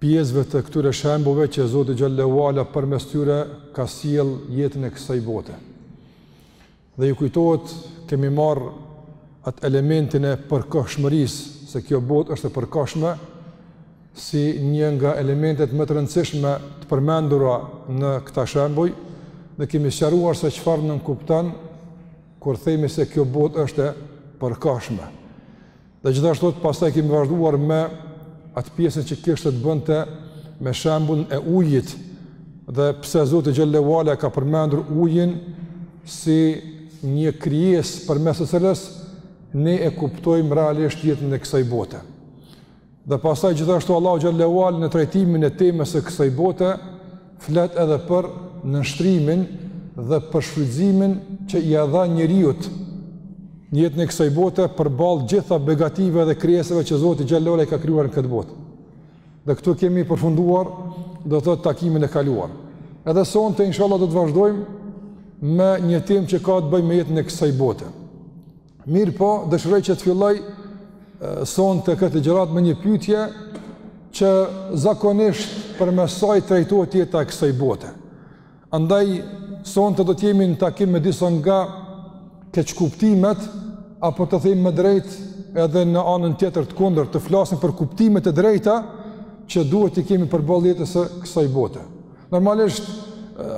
pjesëve të këtyre shembujve që Zoti xhelle ue ala përmes tyre ka sjell jetën e kësaj bote. Dhe ju kujtohet kemi marr atë elementin e përkohshmërisë se kjo botë është e përkohshme si një nga elementet më të rëndësishme të përmendura në këta shembuj dhe kemi sqaruar se çfarë nënkupton kur themi se kjo botë është e përkohshme. Dhe gjithashtu pastaj kemi vazhduar me atë pjesën që kishte të bënte me shembullin e ujit dhe pse Zoti xhelle ue ala e ka përmendur ujin si një krijesë përmes së cilës, ne e kuptojmë realisht jetën e kësaj bote. Dhe pastaj gjithashtu Allahu xhelle ue ala në trajtimin e temës së kësaj bote, flet edhe për nënshtrimin dhe për shfrytëzimin që ia dha njeriut në jetën e kësaj bote përballë gjitha begatisë dhe krijesave që Zoti xhelle ue ala i ka krijuar në këtë botë. Dhe këtu kemi përfunduar do të thotë takimin e kaluar. Edhe sonte inshallah do të vazhdojmë me një temë që ka të bëjë me jetën e kësaj bote. Mirëpo, dëshiroj që të filloj sonte këtë ligjëratë me një pyetje që zakonisht përmes saj trajtohet jeta e kësaj bote. Andaj, sonte do t'jemi në takim me disa nga keqkuptimet, apo të themi më drejt edhe në anën tjetër të kundërt, të flasim për kuptimet e drejta që duhet t'i kemi përballë jetës së kësaj bote. Normalisht,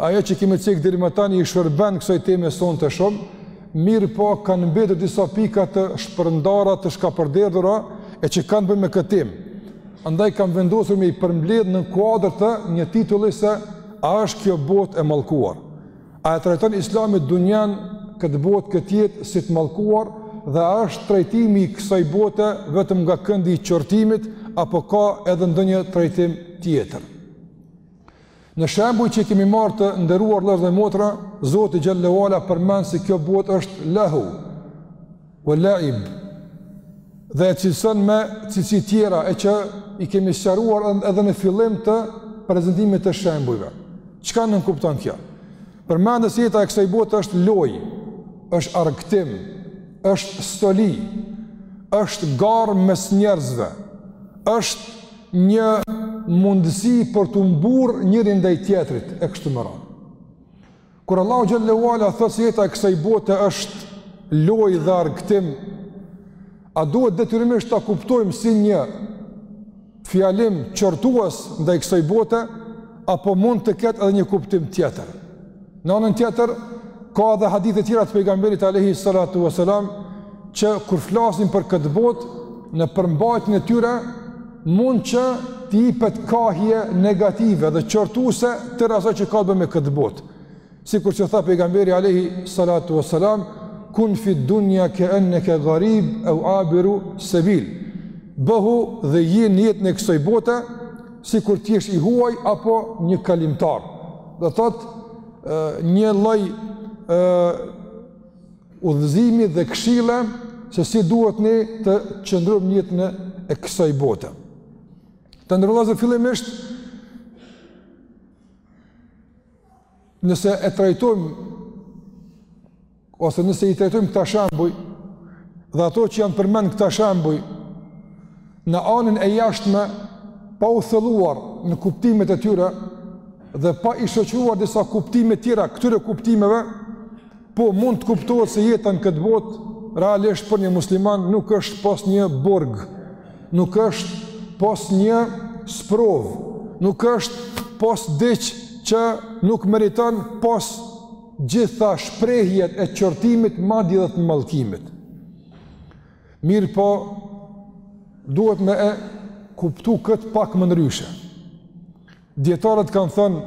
ajo që kemi cek deri më tani i shërben kësoj teme sonte shumë, mirëpo kanë mbetur disa pika të shpërndara të shkapërderdhura e që kanë të bëjnë me këtë temë. Andaj kam vendosur me i përmbledh në kuadër të një titulli se a është kjo botë e mallkuar. A e trajton islami dunjanë këtë botë këtë jetë si të mallkuar dhe a është trajtimi i kësoj bote vetëm nga këndi i qortimit apo ka edhe ndonjë trajtim tjetër. Në shembuj që i kemi marrë të nderuar vëllezër dhe motra, Zoti xhelle ue ala përmend se kjo botë është lehu ue laib. Dhe e cilëson me cilësi tjera e që i kemi sqaruar edhe në fillim të prezantimit të shembujve. Çka nënkupton kjo? Përmend se jeta e kësaj bote është lojë, është argëtim, është stoli, është garë mes njerëzve, është një mundësi për t'u mburr njëri ndaj tjetrit e kështu me radhë. Kur Allahu xhelle ue ala thotë se jeta e kësaj bote është lojë dhe argëtim, a duhet detyrimisht ta kuptojmë si një fjalim qortues ndaj kësaj bote apo mund të ketë edhe një kuptim tjetër? Në anën tjetër, ka edhe hadithe tjera të pejgamberit Alehi Salatu Veselam, që kur flasin për këtë botë, në përmbajtën e tyre, mund që t'jipet kahje negative dhe qortuese tërë ajo që ka të bëjë me këtë botë. Sikur që tha pejgamberi Alehi Salatu Veselam, kun fid-dunja ke enne ke garib ev abiru sebil. Bëhu dhe ji n'jetën e kësoj bote, sikur t'jesh i huaj apo një kalimtar. Do thotë, një lloj udhëzimi dhe këshille se si duhet ne të qëndrojmë n'jetën e kësoj bote. Të nderuar vllazën, fillimisht, nëse e trajtojmë Ose nëse i trajtojmë këta shembuj dhe ato që janë përmend këta shembuj në anën e jashtme pa u thelluar në kuptimet e tyre dhe pa i shoqëruar disa kuptime tjera këtyre kuptimeve, po mund të kuptohet se jeta në këtë botë realisht për një musliman nuk është pos një burg, nuk është pos një sprovë, nuk është pos diç që nuk meriton pos gjitha shprehjet e qortimit madje edhe të mallkimit. Mirëpo, duhet me e kuptu këtë pak më ndryshe. Dijetarët kanë thënë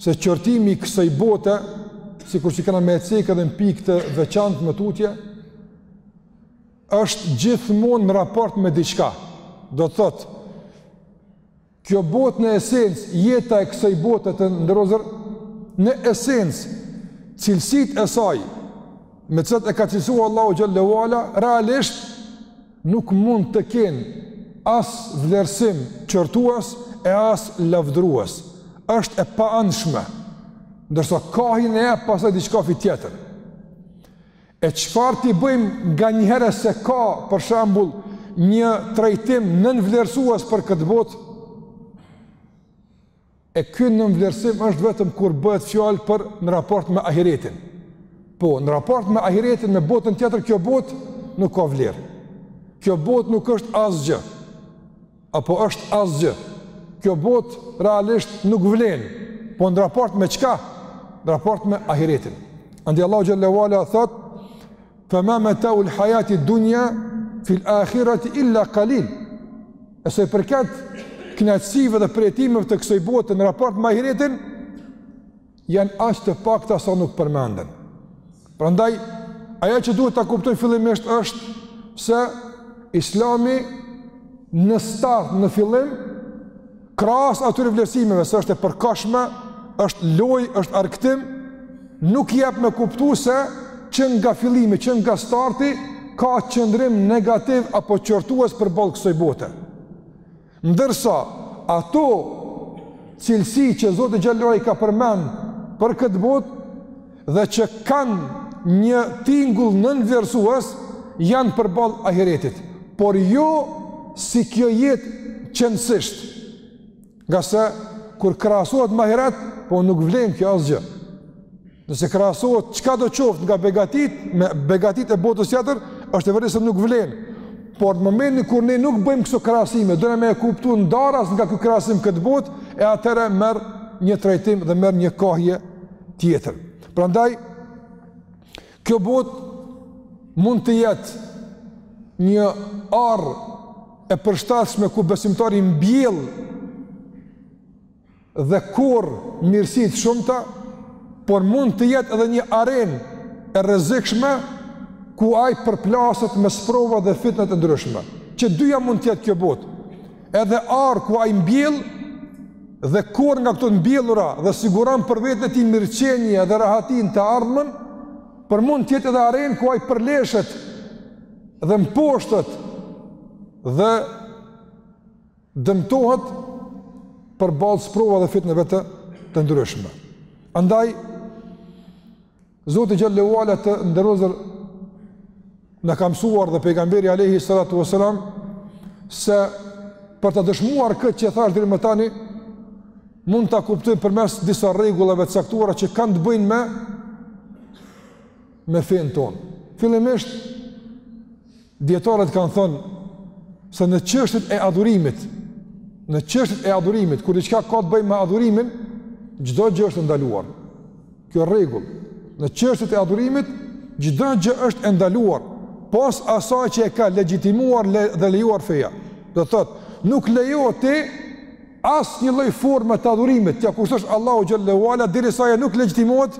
se qortimi i kësoj bote, sikur që kena me e cekë edhe në pikë të veçantë më tutje, është gjithmonë në raport me diçka. Do të thotë, Kjo botë në esencë, jeta e kësaj bote të nderuar, në esencë, cilësitë e saj, me të cilat e ka cilësuar Allahu xhel-le ue ala realisht nuk mund të kenë as vlerësim qortues e as lavdërues. Është e paanshme. Ndërsa kahen e jep pastaj diçkafi tjetër. E çfarë t'i bëjmë nganjëherë se ka, për shembull, një trajtim nënvlerësuas për këtë botë? E ky nënvlerësim është vetëm kur bëhet fjalë për në raport me ahiretin. Po, në raport me ahiretin, me botën tjetër, kjo botë nuk ka vlerë. Kjo botë nuk është asgjë. Apo është asgjë. Kjo botë realisht nuk vlen, po në raport me çka? Në raport me ahiretin. Andej Allahu xhel-le ue ala thotë: "Fa ma mata'u al-hayati ad-dunya fi al-akhirati illa qalil." E sa i përket kënaqësive dhe përjetimeve të kësaj bote në raport me ahiretin, janë aq të pakta sa nuk përmenden. Prandaj ajo që duhet ta kuptojmë fillimisht është se Islami në start, në fillim, krahas atyre vlerësimeve se është e përkohshme, është lojë, është argëtim, nuk jep me kuptu se që nga fillimi, që nga starti ka qëndrim negativ apo qortues përballë kësaj bote. Ndërsa, ato cilësi që Zoti xhel-le ve ala i ka përmend për këtë botë, dhe që kanë një tingull nënvlerësues, janë përballë ahiretit, por jo si kjo jetë qenësisht, nga se kur krahasohet me ahiret, po nuk vlen kjo asgjë. Nëse krahasohet çka do qoftë nga begatit me begatit e botës tjetër, është e vërtetë se nuk vlen. Por në momentin kur ne nuk bëjmë këso krahasime, dona me e kuptu ndaras nga ky krahasim këtë botë e atëherë merr një trajtim dhe merr një kahje tjetër. Prandaj kjo botë mund të jetë një arë e përshtatshme ku besimtari mbjell dhe korr mirësi të shumta, por mund të jetë edhe një arenë e rrezikshme ku ai përplaset me sprova dhe fitne të ndryshme. Që dyja mund të jetë kjo botë. Edhe arë ku ai mbjell dhe korr nga këto mbjellura dhe siguron për veten e tij mirëqenie dhe rahati në të ardhmen, por mund të jetë edhe arenë ku ai përleshet dhe mposhtet dhe dëmtohet përballë sprovave dhe fitneve të ndryshme. Andaj, Zoti xhel-le ve ala, të nderuar vëllezër, na ka mësuar dhe pejgamberi alejhi salatu ve selam se për ta dëshmuar këtë që thashë deri më tani mund ta kuptojmë përmes disa rregullave të caktuara që kanë të bëjnë me me fenë tonë. Fillimisht Dijetarët kanë thënë se në çështjet e adhurimit, në çështjet e adhurimit, kur diçka ka të bëjë me adhurimin, çdo gjë është e ndaluar. Kjo rregull, në çështjet e adhurimit, çdo gjë është e ndaluar, pos asaj që e ka legjitimuar le, dhe lejuar feja. Do të thotë, nuk lejohet ti asnjë lloj forme të adhurimit, t'ia kushtosh Allahut xhel-le ve ala, derisa ajo nuk legjitimohet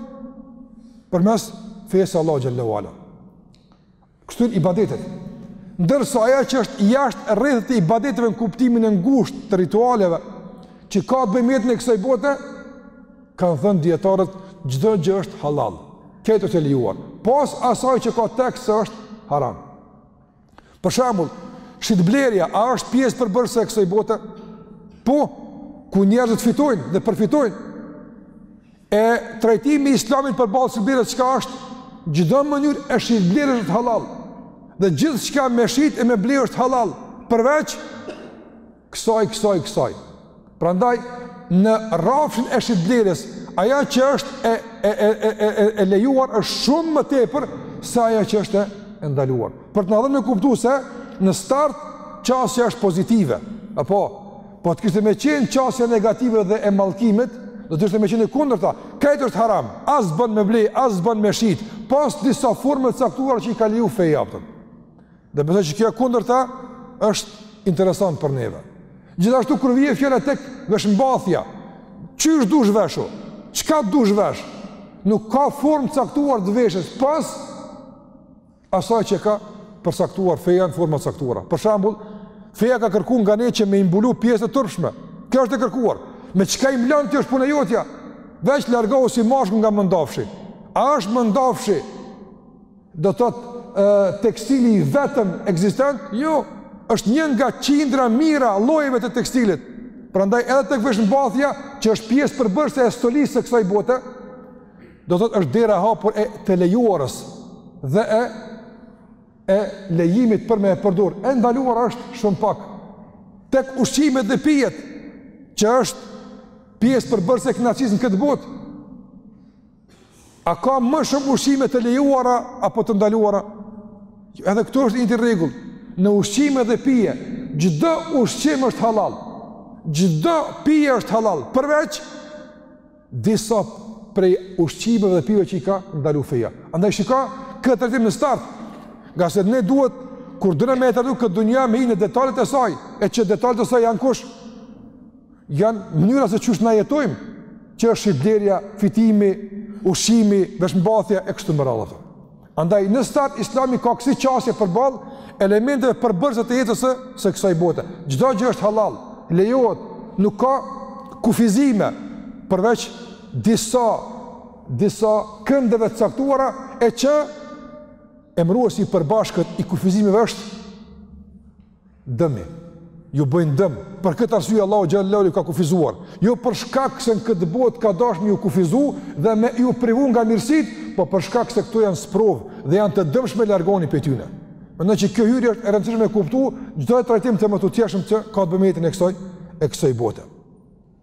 përmes fesë së Allahut xhel-le ve ala. Kështu në ibadetet. Ndërsa ajo që është jashtë rrethit të ibadeteve në kuptimin e ngushtë të ritualeve, që ka të bëjë me jetën e kësaj bote, kanë thënë dijetarët, çdo gjë është hallall, krejt është e lejuar, pos asaj që ka tekst se është haram. Për shembull, shitblerja, a është pjesë përbërëse e kësaj bote? Po, ku njerëzët fitojnë dhe përfitojnë. E trajtimi i islamit përballë shitblerjes çka është, çdo mënyrë e shitblerjes është hallall, dhe gjithçka me shit e me ble është hallall, përveç kësaj, kësaj, kësaj. Prandaj, në rrafshin e shitblerjes, ajo që është e, e, e, e, e, e, e lejuar është shumë më tepër, se ajo që është e ndaluar. Për të na dhënë me kuptu se, në start, qasja është pozitive, apo, Po të kishte me qenë qasja negative dhe e mallkimit, do të kishte me qenë e kundërta. Krejt është haram, as bën me ble, as bën me shit, pos disa formave të caktuara që i ka leju feja, pra. Dhe besoj që kjo e kundërta është interesant për neve. Gjithashtu kur vjen fjala tek veshmbathja, qysh dush veshu, çka dush vesh, nuk ka formë të caktuar të veshjes, pos asaj që e ka përcaktuar feja në forma të caktuara. Për shembull, feja ka kërku nga ne që me i mbulu pjesët e turpshme. Kjo është e kërkuar. Me çka i mblon ti është puna jotja. Veç largohu si mashkull nga mëndafshi. A është mëndafshi, do thotë, tekstili i vetëm ekzistent? Jo, është një nga qindra mijëra llojeve të tekstilit. Prandaj edhe tek veshmbathja që është pjesë përbërëse e stolisë së kësaj bote, Do thotë është dera e hapur e të lejuarës dhe e lejimit për me e përdor. E ndaluara është shumë pak. Tek ushqimet dhe pijet që është pjesë përbërëse e kënaqësisë në këtë botë. A ka më shumë ushqime të lejuara apo të ndaluara? Edhe këtu është i njëjti rregull. Në ushqime dhe pije, çdo ushqim është hallall. Çdo pije është hallall, përveç disa prej ushqimeve dhe pijeve që i ka ndalu feja. Andaj shiko këtë trajtim në start, ngase ne duhet, kur dona me e trajtu këtë dynja me hi në detalit e saj, e që detalit e saj janë kush, janë mënyra se qysh na jetojmë, që është shitblerja, fitimi, ushqimi, veshmbathja, e kështu me radhë. Andaj në start Islami ka kësi qasje përballë elementeve përbërëse të jetës së kësaj bote. Çdo gjë është hallall, lejohet, nuk ka kufizime përveç disa disa këndeve të caktuara e që emëruesi i përbashkët i kufizimeve është Dëmi. Ju bëjnë dëm. Për këtë arsye Allahu xheleshanuhu ju ka kufizuar. Jo për shkak se në këtë botë ka dashtë me ju kufizu dhe me ju privu nga mirësitë, po për shkak se këto janë sprovë dhe janë të dëmshme largohuni prej tyne. Mendoj që kjo hyrje është e rëndësishme me kuptu çdo trajtim të mëtutjeshëm që ka të bëjë me jetën e kësaj e kësaj bote.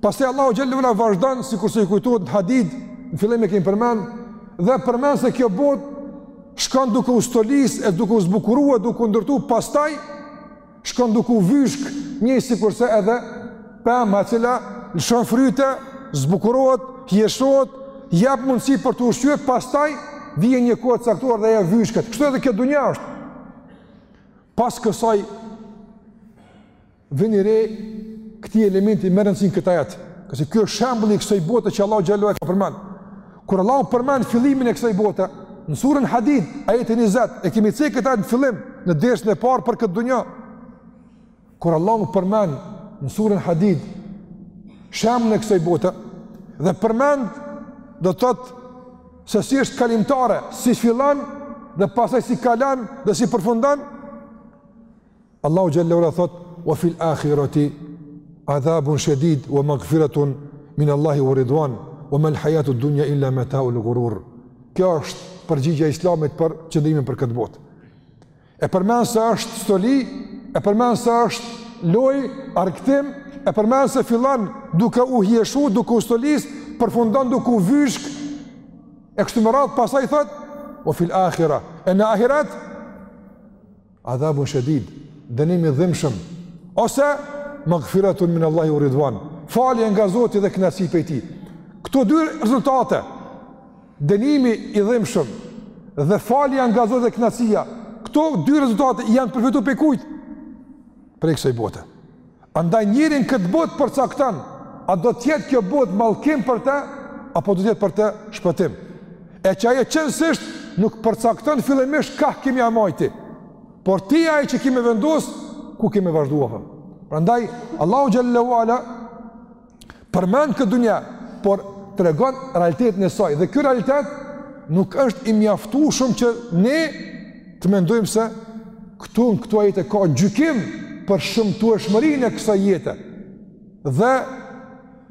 Pastaj Allahu xhelle ue ala vazhdon sikur se i kujtohet në Hadid, në fillim e kemi përmend dhe përmend se kjo botë shkon duke u stolis e duke u zbukuru, duke u ndërtu, pastaj shkon duke u vyshk njësikurse edhe pema e cila lëshon fryte, zbukurohet, hijeshohet, jap mundësi për t'u ushqy, pastaj vjen një kohë e caktuar dhe ajo vyshket. Kështu edhe kjo dunja është. Pas kësaj vini re këtij elementi me rëndësi në këtë ajet. Që se ky është shembulli i kësaj bote që Allahu xhallahu e ka përmend. Kur Allahu përmend fillimin e kësaj bote, në surën Hadid, ajeti 20, e kemi thënë këtë në fillim, në dersën e parë për këtë dunja. Kur Allahu përmend në surën Hadid shembullin e kësaj bote dhe përmend do të thotë se si është kalimtare, si fillon dhe pastaj si kalon dhe si përfundon, Allahu xhelle ue ala thot wa fil akhirati adhabun shadid wa maghfiratun min Allahi wa ridwan wa mal hayatu dunya illa mata'ul ghurur. Kjo është përgjigja e Islamit për qëndrimin për këtë botë. E përmend se është stoli, e përmend se është loj, argëtim, e përmend se fillon duke u hijeshu, duke u stolis, përfundon duke u vyshk. E kështu me radh pasaj thot wa fil akhirah. E në ahirat Adhabun shedid, dënim i dhimbshëm, ose maghfiratun min Allahi wa ridwan, falje nga Zoti dhe kënaqësi prej Tij. Këto dy rezultate, dënimi i dhimbshëm dhe falja nga Zoti dhe kënaqësia, këto dy rezultate janë përfituar prej kujt? Prej kësaj bote. Andaj njeriu në këtë botë përcakton, a do të jetë kjo botë mallkim për të, apo do të jetë për të shpëtim. E që ajo qenësisht nuk përcakton fillimisht ka kemi a majti, por ti je ai që kemi vendosë, ku kemi vazhdu. Prandaj, Allahu xhelle ue ala, përmend këtë dunja, por tregon realitetin e saj, dhe ky realitet nuk është i mjaftueshëm që ne të mendojmë se këtu në këto ajete ka gjykim për shëmtueshmërinë e kësaj jete, dhe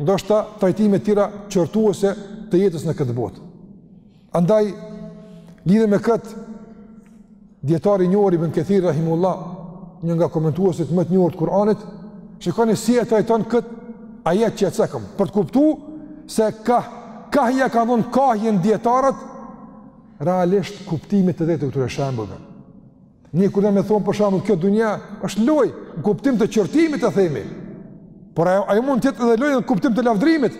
ndoshta trajtime tjera qortuese të jetës në këtë botë. Andaj, lidhje me këtë, dijetari i njohur Ibn Kethir Rahimullah, një nga komentuesit më të njohur të Kur'anit, shikoni si e trajton këtë ajet që e cekëm, për të kuptu se ka, kah ia kanë dhënë kahjen dijetarët, realisht kuptimit të drejtë të këtyre shembujve. Ne kur me thonë për shembull kjo dunja është loj, në kuptim të qortimit e themi, por ajo, ajo mund të jetë edhe loj në kuptim të lavdrimit,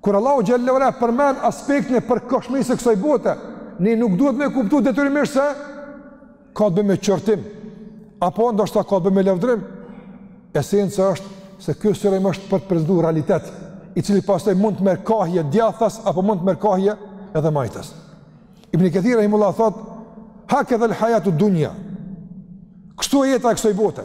Kur Allahu xhelle ue ala përmend aspektin e përkohshmërisë së kësaj bote, ne nuk duhet me kuptu detyrimisht se ka të bëjë me qortim apo ndoshta ka të bëjë me lavdrim. Esenca është se ky sqarim është për të prezantuar realitet, i cili pastaj mund të merr kahje djathtas apo mund të merr kahje edhe majtas. Ibn Kethir rahimullah thotë: "Hakedhel hajatu dunya." Kështu e jeta e kësaj bote.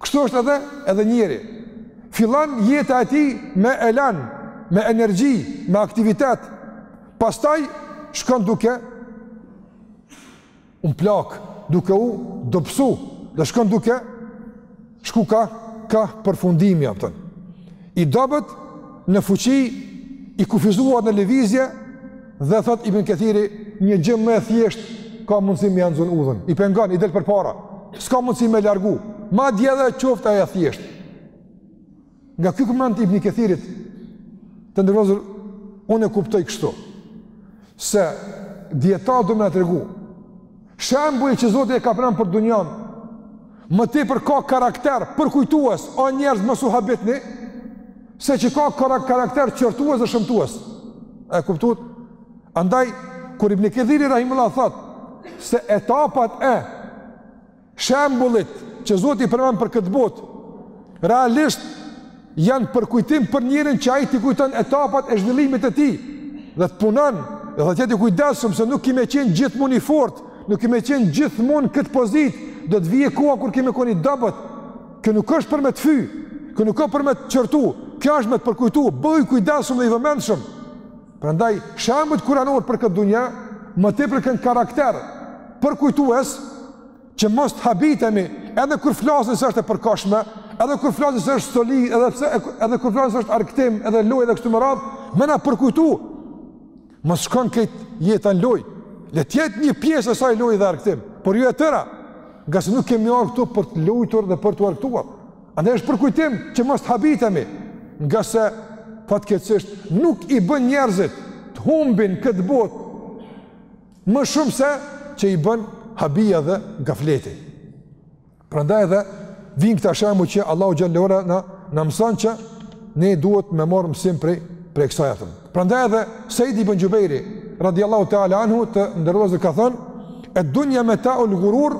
Kështu është edhe edhe njeri. Fillon jeta e tij me elan, me energji, me aktivitet. Pastaj shkon duke u mplak, duke u dobësu, dhe shkon duke shku ka, ka përfundimi, apëton. I dobët në fuqi i kufizuar në lëvizje dhe thotë Ibn Kethiri një gjë më e thjeshtë ka mundësi me ia nxon udhën. I pengon, i del përpara. S'ka mundësi me largu. Madje edhe qoftë ajo e thjeshtë. Nga ky koment Ibn Kethirit të nderuar unë e kuptoj kështu se dijetari do me na tregu Shembujt që Zoti e ka përmend për dunjan, më tepër ka karakter përkujtues, o njerëz mos u habitni, seç ka karakter qortues dhe shëmtues. E kuptuat? Andaj kur Ibn Kethiri rahimullah thotë se etapat e Shembullit që Zoti i përmend për këtë botë, realisht janë përkujtim për njeriun që ai t'i kujton etapat e zhvillimit të tij dhe të punon dhe të jetë i kujdesshëm se nuk ki me qenë gjithmonë i fortë, nuk ki me qenë gjithmonë në këtë pozitë, do të vijë koha kur ki me kon i dobët. Kjo nuk është për me të fy, kjo nuk ka për me të qortu, kjo është me të përkujtu, bëhu i kujdesshëm dhe i vëmendshëm. Prandaj shembujt kuranorë për këtë dunja më tepër kanë karakter përkujtues që mos të habitemi edhe kur flasin se është e përkohshme, edhe kur flasin se është stoli, edhe pse edhe kur flasin se është argëtim, edhe lojë edhe kështu me radhë, me na përkujtu. Mos shkon krejt jeta në lojë. Le të jetë një pjesë e saj lojë dhe argëtim, por jo e tëra. Ngase nuk kemi ardhur këtu për të luajtur dhe për t'u argëtuar. Andaj është përkujtim që mos të habitemi, ngase fatkeqësisht nuk i bën njerëzit të humbin këtë botë më shumë seç i bën habia dhe gafleti. Prandaj edhe vijnë këta shembuj që Allahu xhelle ue ala na na mëson që ne duhet me marrë mësim prej prej kësaj atë. Prandaj edhe Seid ibn Xhubejri radiallahu taala anhu të nderuar ka thënë ed-dunja metaul gurur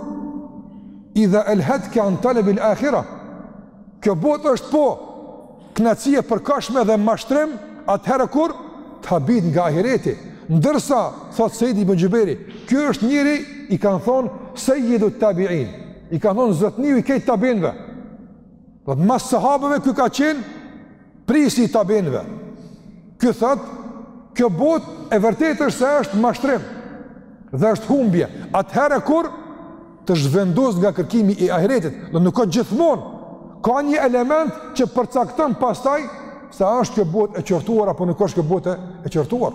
Idha elhetke an talebil ahira, kjo botë është po kënaqësi e përkohshme dhe mashtrim, atëherë kur të habit nga ahireti. Ndërsa, thotë Seid ibn Xhubejri, ky është njeri i kanë thonë Sejjidu Tabiin, i kanë thonë zotniu i krejt tabiinëve. Do thotë mas sahabeve ky ka qenë Prisi i tabinëve, ky thotë, kjo botë e vërtetë është se është mashtrim dhe është humbje, atëherë kur të zhvendos nga kërkimi i ahiretit, dhe nuk o gjithmonë, ka një element që përcakton pastaj se është kjo botë e qortuar apo nuk është kjo botë e qortuar.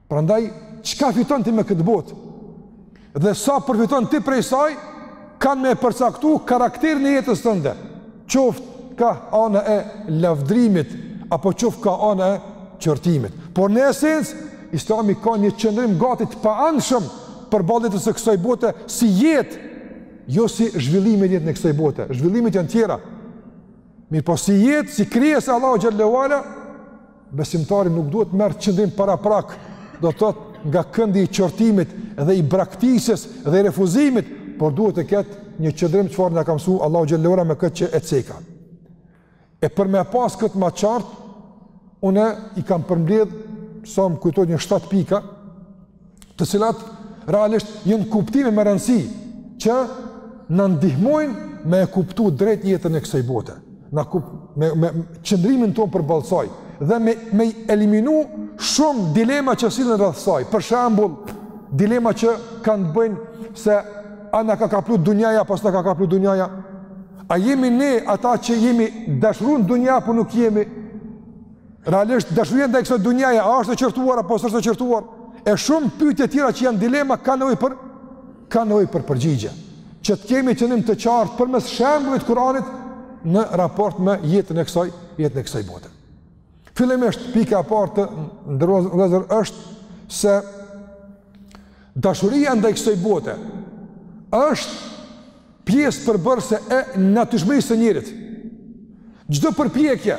Prandaj çka fiton ti me këtë botë? Dhe sa përfiton ti prej saj? Kanë me përcaktu karakterin e jetës tënde. Qoftë ka ana e lavdërimit apo qoftë ka ana e qortimit. Por në esencë Islami ka një qëndrim gati të paanshëm përballë jetës së kësaj bote si jetë, jo si zhvillim i jetës së kësaj bote. Zhvillimet janë tjera. Mirëpo si jetë, si krijesë e Allahut xhelle ue ala, besimtari nuk duhet të merr qëndrim paraprak, do të thotë nga këndi i qortimit dhe i braktisjes dhe i refuzimit, por duhet të ketë një qëndrim çfarë na ka mësuar Allahu xhelle ue ala me këtë që e ceka. E për me pas këtë ma qartë, unë i kam përmbledh sa më kujtohet një 7 pika të cilat realisht janë kuptime me rëndësi që na ndihmojnë me e kuptu drejt jetën e kësaj bote, na kup me me qëndrimin tonë përballë saj dhe me me eliminu shumë dilema që sillen rreth saj. Për shembull, dilema që kanë të bëjnë se a na ka kaplu dunjaja apo s'na ka kaplu dunjaja? A jemi ne ata që jemi dashuruar në dunja apo nuk jemi? Realisht dashuria ndaj kësaj dunjaje a është e qortuar apo s'është e qortuar? E shumë pyetje të tjera që janë dilema kanë nevojë për kanë nevojë për përgjigje. Që të kemi qëndrim të qartë përmes shembullit të Kuranit në raport me jetën e kësaj, jetën e kësaj bote. Fillimisht pika e parë të nderuar vëllezër është se dashuria ndaj kësaj bote është Pjesë përbërëse e natyrshmërisë së njeriut. Çdo përpjekje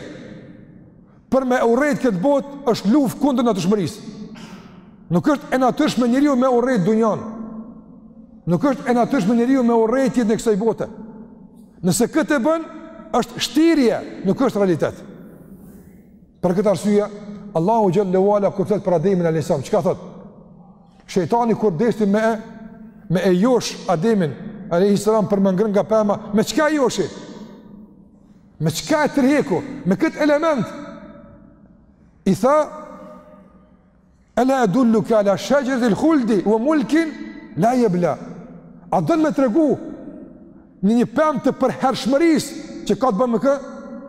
për me urrejt këtë botë është luftë kundër natyrshmërisë. Nuk është e natyrshme njeriu me urrejt dunjan. Nuk është e natyrshme njeriu me urrejt jetën e kësaj bote. Nëse këtë e bën, është shtirje, nuk është realitet. Për këtë arsye, Allahu xhelle ue ala kur flet për Ademin alejhi selam, çka thotë? Shejtani kur deshti me e, me e josh Ademin, alejhi selam, për me ngrënë nga pema, me çka e joshi? Me çka e tërheku? Me këtë element? I tha, Hel edulluke ala shexheretil khuldi, ue mulkin la jebla. A don me tregu një një pemë të përhershmërisë që ka të bëjë me kë?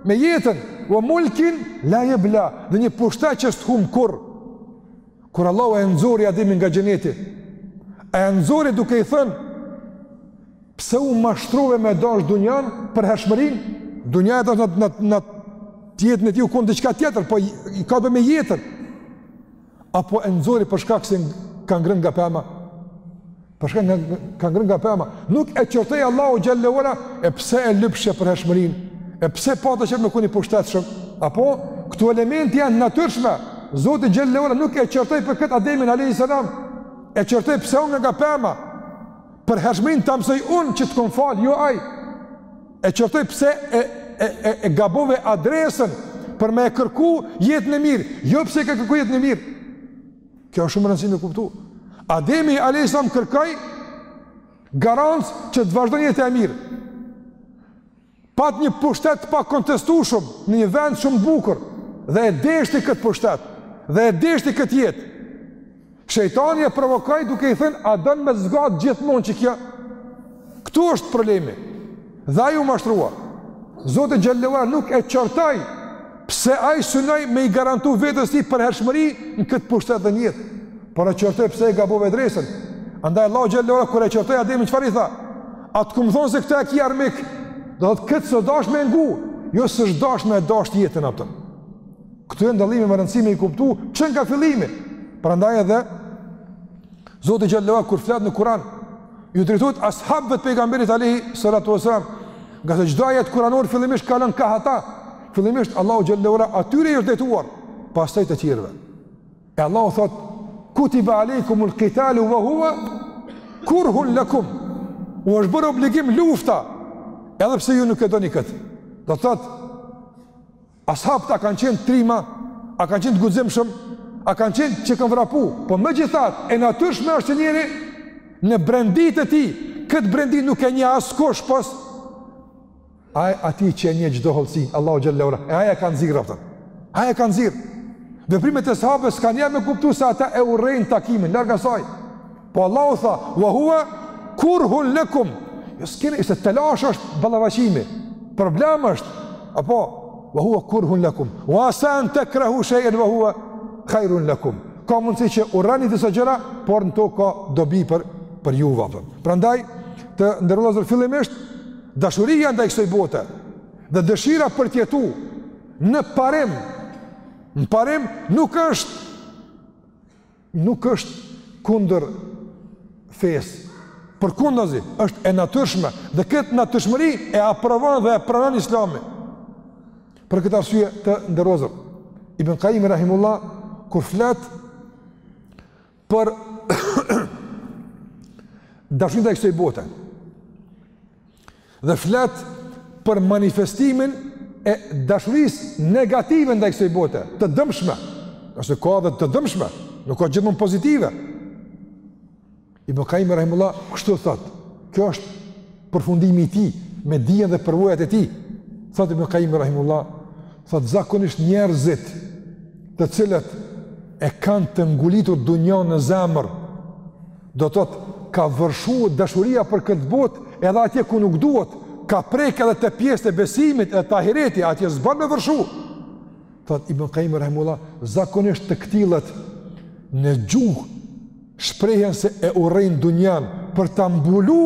Me jetën, ue mulkin la jebla, dhe një pushtet që s'të humb kurrë. Kur Allahu e nxori Ademin nga xheneti, e nxori duke i thënë: "Pse u mashtrove me dash dunjanë, përhershmërinë? Dunja e dash në në në jetën e tij u kon diçka tjetër, po i ka bë me jetën." Apo e nxori për shkak se ka ngrënë nga pema? Për shkak që ka ngrënë nga pema, nuk e qortoi Allahu xhele ue ala, e pse e lypshe përhershmërinë? E pse pate qejf me kon i pushtetshëm? Apo këto elemente janë të natyrshme. Zoti xhele ue ala nuk e qortoi për këtë Ademin alejhi selam. E qortoi pse unë nga pema? Përhershmërinë ta mësoj unë që të kom falë, jo ai. E qortoi pse e e e, e gabove adresën për me e kërku jetën e mirë, jo pse ka kërku jetën e mirë. Kjo është shumë rëndësi me kuptu. Ademi a.s. kërkoi garancë që të vazhdojë jeta e mirë. Pat një pushtet të pakontestueshëm, në një vend shumë bukur, dhe e deshti këtë pushtet, dhe e deshti këtë jetë. Shejtani e provokoi duke i thënë, a don me zgatë gjithmonë qekjo? Këtu është problemi. Dhe ai u mashtrua. Zoti xhele ue ala nuk e qortoi pse ai synoi me i garantu vetes së tij përhershmëri në këtë pushtet dhe në jetë, por e qortoi pse e gabove adresën, andaj Allahu xhele ue ala kur e qortoi Ademin çfarë i tha, a të kom thonë se këtë e ki armik, do të thotë këtë s'është dasht me e ngu, jo s'është dasht me e dasht jetën atë. Këtu është dallimi me rëndësi me e kuptu, që nga fillimi, prandaj edhe, Zoti xhele ue ala kur flet në Kuran, Ju drejtohet ashabëve të pejgamberit alejhi salatu ue selam, ngase çdo ajet kuranor fillimisht kalon kah ata, fillimisht Allahu xhele ue ala atyre i është drejtuar, pastaj të tjerëve. E Allahu thotë, kutibe alejkumul kitalu ue hue kurhun lekum, u është bërë obligim lufta, edhe pse ju nuk e doni këtë. Do të thotë, Ashabët a kanë qenë trima, a kanë qenë të guximshëm, a kanë qenë që kanë vrapu, po megjithatë, e natyrshme është që njeri në brenditë e tij, këtë brendi nuk e njeh askush, pos ai, atij që e njeh çdo hollësi, Allahu xhele ue ala, e ai e ka nxjerr haptas, ai e ka nxjerr, veprimet e sahabëve s'kanë jap me kuptu se ata e urrejnë takimin, larg asaj, Po Allahu tha, ue hue kurhun lekum, jo s'keni, se telash është ballafaqimi, problem është, apo, ue hue kurhun lekum, ue asa en tekrehu shejen, ue hue hajrun lekum, ka mundësi që urreni disa gjëra, por në to ka dobi për, për juve. Prandaj, të nderuar vllazër fillimisht, dashuria ndaj kësaj bote, dhe dëshira për të jetu, në parim, në parim, nuk është nuk është kundër fesë, përkundrazi, është e natyrshme, dhe këtë natyrshmëri e aprovon dhe e pranon islami. Për këtë arsye të nderuar, Ibn Kajimi Rahimullah, kur flet për dashurinë e kësoj bote, Dhe flet për manifestimin e dashurisë negative ndaj kësaj bote, të dëmshme. Se ka edhe të dëmshme, nuk ka gjithmonë pozitive. Ibn Qayyim rahimullah kështu thot. Kjo është përfundimi i tij me dijen dhe përvojat e tij. Thot Ibn Qayyim rahimullah, thot zakonisht njerëzit të cilët e kanë të ngulitur dunjan në zemër, Do të thotë, ka vërshu dashuria për këtë botë edhe atje ku nuk duhet, ka prek edhe te pjesët e besimit e te ahireti, atje s'ban me vërshu. Thot, Ibn Kajim Rahimullah, zakonisht të këtillët në gjuhë shprehen se e urrejnë dunjan për ta mbulu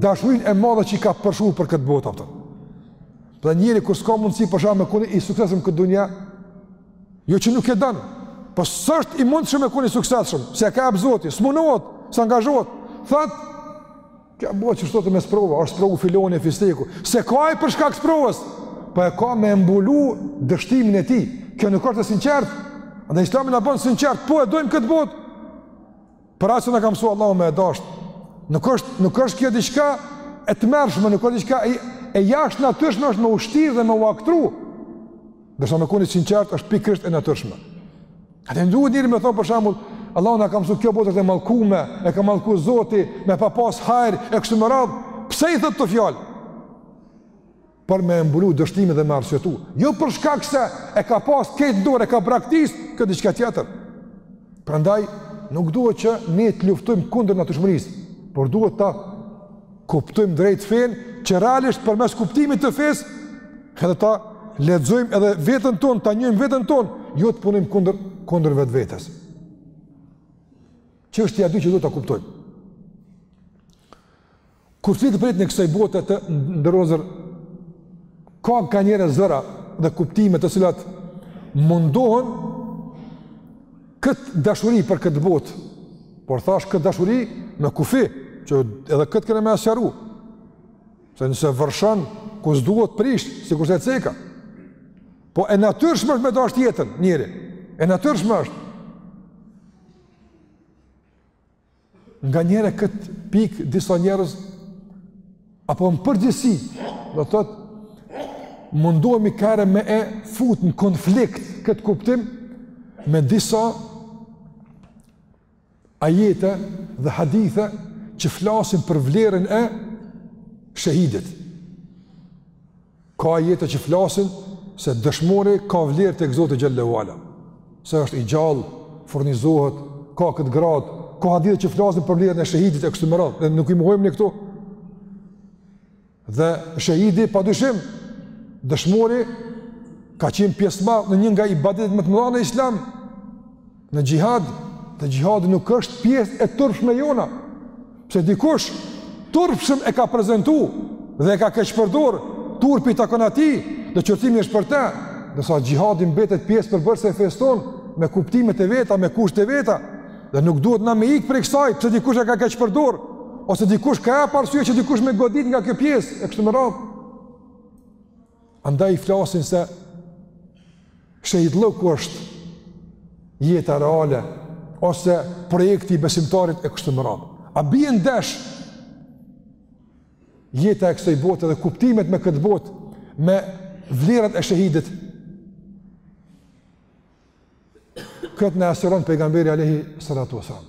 dashurinë e madhe që i ka vërshu për këtë botë. Dhe njeri kur s'ka mundësi për shembull me kon i suksesshëm n'këtë dunja, Jo që nuk e don, po s'është i mundshëm me kon i suksesshëm, se s'ia ka jap Zoti, s'munohet, s'angazhohet. Thot, kjo botë asht, Zoti me sprova, është sprovu filani e fisteku. S'e ka ai për shkak të sprovës, po e ka me mbulu dështimin e tij. Kjo nuk është e sinqertë. Andaj Islami na bën t'sinqertë, po e dojmë këtë botë. Për atë që na ka msu Allahu me e dashtë, nuk është nuk është kjo diçka e tmerrshme, nuk është diçka e, e jashtënatyrshme është me u shtirë dhe me u aktru. Ndërsa me kon i sinqertë është pikërisht e natyrshme. A duhet njeri me thonë për shembull, Allahu na ka msu kjo botë është e mallkume, e ka mallku zoti, me pa pas hajr, e kështu me radhë, pse i thotë kto fjalë? për me e mbulu dështimin dhe me arsyetu. Jo për shkak se e ka pas krejt n'dorë, e ka braktis, kjo është diçka tjetër. Prandaj nuk duhet që ne të luftojmë kundër natyrshmërisë, por duhet ta kuptojmë drejt fenë, që realisht përmes kuptimit të fesë, edhe ta lexojmë edhe veten tonë, ta njohim veten tonë, jo të punojmë kundër kundër vetvetes. Çështja e dytë që duhet ta kuptojmë. Kur flitet për jetën e kësaj bote të nderuar, ka nganjëherë zëra dhe kuptime të cilat mundohen këtë dashuri për këtë botë, por thash këtë dashuri me kufi, që edhe këtë kena me e sqaru, se nëse vërshon, ku s'duhet prish, sikurse e ceka, po e natyrshme është me dasht jetën, njeri, e natyrshme është, nga njëherë këtë pikë disa njerëz, apo në përgjithësi, do të thotë mundohemi kare me e fut në konflikt këtë kuptim me disa ajete dhe hadithe që flasin për vlerën e shehidit. Ka ajete që flasin se dëshmori ka vlerë tek Zoti xhelle ue ala. Se është i gjallë, furnizohet, ka këtë gradë, ka hadithe që flasin për vlerën e shehidit e kështu me radhë, dhe nuk i mohojmë ne këto. Dhe shehidi pa dyshim dëshmori ka qenë pjesëmarrë në një nga ibadetet më të mëdha në Islam. Në xhihad, dhe xhihadi nuk është pjesë e turpshme jona. Pse dikush turpshëm e ka prezentu dhe e ka keqpërdor, turpi i takon atij, dhe qortimi është për të. Ndërsa xhihadi mbetet pjesë përbërëse e fesë tonë me kuptimet e veta, me kushtet e veta dhe nuk duhet na me ik prej kësaj, pse dikush e ka keqpërdor ose dikush ka dhënë arsye që dikush me godit nga kjo pjesë e kështu me radhë. Andaj flasin se shehidllëku është jeta reale, ose projekti i besimtarit e kështu me radhë. A bie ndesh jeta e kësaj bote dhe kuptimet me këtë botë, me vlerat e shehidit. Këtë na e sqaron pejgamberi alejhi salatu ue selam.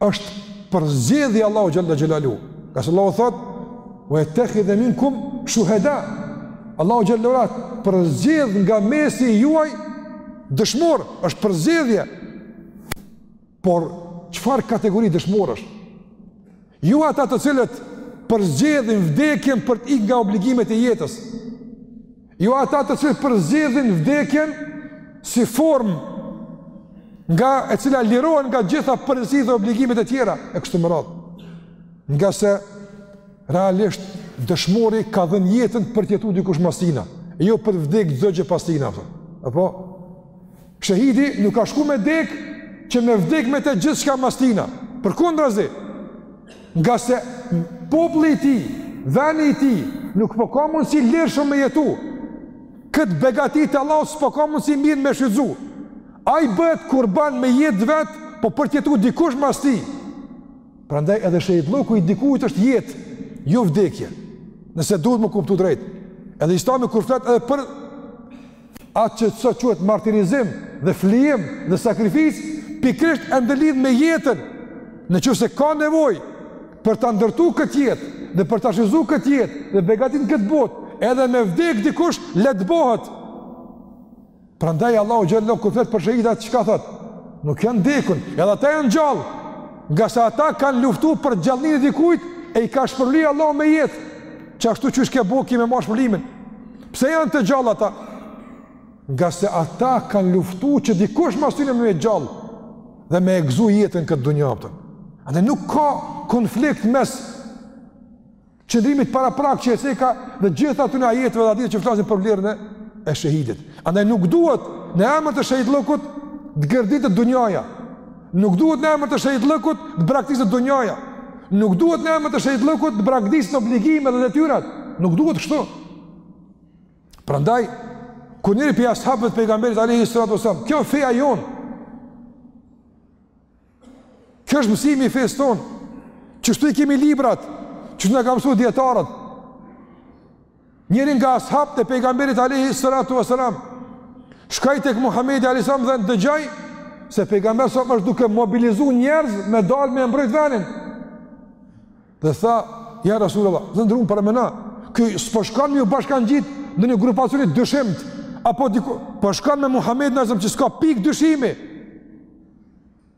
Është përzgjedhje Allahu xhelle xhelaluhu. Ngase Allahu thotë: "Wa yattakhidha minkum shuhada." Allahu xhelle ue ala përzgjedh nga mesi juaj dëshmorë, është përzgjedhje. Por çfarë kategori dëshmorësh? Jo ata të cilët përzgjedhin vdekjen për të ikë nga obligimet e jetës. Jo ata të cilët përzgjedhin vdekjen si formë nga e cila lirohen nga gjitha përgjegjësitë dhe obligimet e tjera, e kështu me radhë. Ngase realisht dëshmori ka dhënë jetën për të jetu dikush mas tina, e jo për vdekë çdo gjë pas tina. Apo? Shehidi nuk ka shku me dek që me vdek me të gjithçka mas tina. Përkundrazi, ngase populli i tij, veni i tij, nuk po ka mundësi lirshëm me jetu. Këtë begati të Allahut s'po ka mundësi mirë me shfrytëzu. Ai bëhet kurban me jetë të vet, po për të jetu dikush mas tij. Prandaj edhe shehidllëku i dikujt është jetë, jo vdekje. Nëse duhet m'u kuptu drejt. Edhe islami kur flet edhe për atë që sot quhet martirizim dhe flijim dhe sakrificë, pikërisht e ndërlidh me jetën. Në qoftë se ka nevojë për ta ndërtuar këtë jetë dhe për ta shfrytëzuar këtë jetë dhe begatinë e kësaj botë, edhe me vdek dikush le të bëhet. Prandaj Allahu xheleshanuhu kur flet për shehidët çka thotë? Nuk janë vdekun, edhe ata janë gjallë. Ngase ata kanë luftuar për gjallninë e dikujt e i ka shpërblyer Allahu me jetë. Qashtu qysh ke bo ki me marrë shpërblimin. Pse janë të gjallë ata? Ngase ata kanë luftu që dikush mas tyne me jetë gjallë dhe me e gëzu jetën në këtë dunja prapë. Andaj nuk ka konflikt mes qëndrimit paraprak që e ceka dhe gjithë atyne ajeteve dhe haditheve që flasin për vlerën e shehidit. Andaj nuk duhet në emër të shehidllëkut të gërditet dunjaja. Nuk duhet në emër të shehidllëkut të braktiset dunjaja. Nuk duhet në emër të shehidllëkut të braktisen obligimet dhe detyrat. Nuk duhet kështu. Prandaj kur njëri prej ashabëve të pejgamberit alejhi salatu ue selam, kjo feja jonë. Kjo është mësimi i fesë tonë. Qështu i kemi librat, qështu na kanë mësuar dijetarët. Njëri nga ashabët e pejgamberit alejhi salatu ue selam shkoi tek Muhamedi alejhi selam dhe dëgjoi se pejgamberi alejhi selam është duke mobilizuar njerëz me dalë me e mbrojt vendin. Dhe tha, ja Rasulullah, ta zëmë, ndrroni, paramendo, ky s'po shkon me ju bashkangjit ndonjë grupacioni të dyshimtë, apo diku, po shkon me Muhamedin alejhi selam që s'ka pikë dyshimi.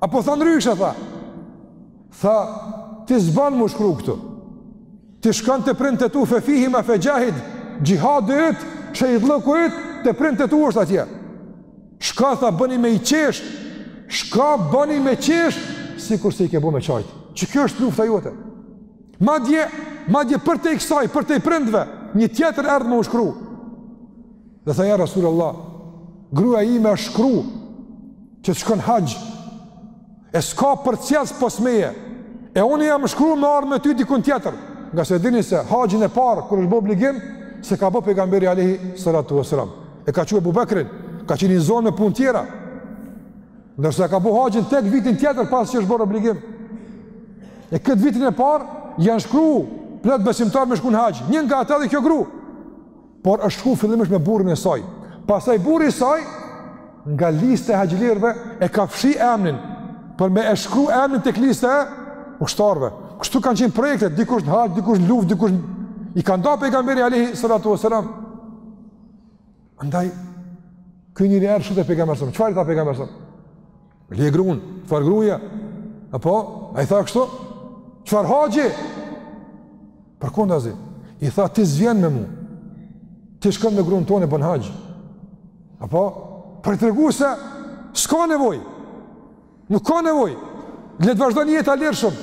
Apo tha ndryshe, tha. Tha, ti s'ban me u shkru këtu. Ti shkon te prindt e tu fe fihima fe xhahid, xhihadi yt, shehidllëku yt, te prindt e tu është atje. Shko, tha, bëni me i qeshtë, shko bëni me qeshtë, sikurse i ke bo me qajtë. Qekjo është lufta jote. Madje, madje përtej kësaj, përtej prindve, një tjetër erdh me u shkru. Dhe tha ja Rasul Allah, gruja ime është shkru që të shkon në haxh, e s'ka përcjellës pos meje, e unë jam shkru me ardh me ty dikun tjetër, ngase e dini se haxhin e parë, kur është bo obligim, s'e ka bo pejgamberi alejhi salatu ue selam, e ka çu Ebu Bekrin, ka qenë i zonë me punë tjera, ndërsa e ka bo haxhin tek vitin tjetër pasi që është bo obligim, e këtë vitin e parë, janë shkru, plot besimtarë me shku në haxh, një nga ata edhe kjo gru, Por është shkru fillimisht me burrin e saj. Pastaj burri i saj nga lista e haxhilirëve e ka fshi emrin për me e shkru emrin tek lista e ushtarëve. Kështu kanë qenë projektet, dikush në haxh, dikush në luftë, dikush në... i ka nda pejgamberi alejhi salatu ue selam. Andaj ky njeri erdhi te pejgamberi. Çfarë i tha pejgamberi? Lije grunë, çfarë gruja? Apo, a i tha kështu? Çfarë haxhi? Përkundrazi, i tha ti s'vjen me mu, ti shkon me grunë tonë e bon haxh. Apo, për t'i tregu se s'ka nevojë, nuk ka nevojë, le të vazhdon jeta lirshëm,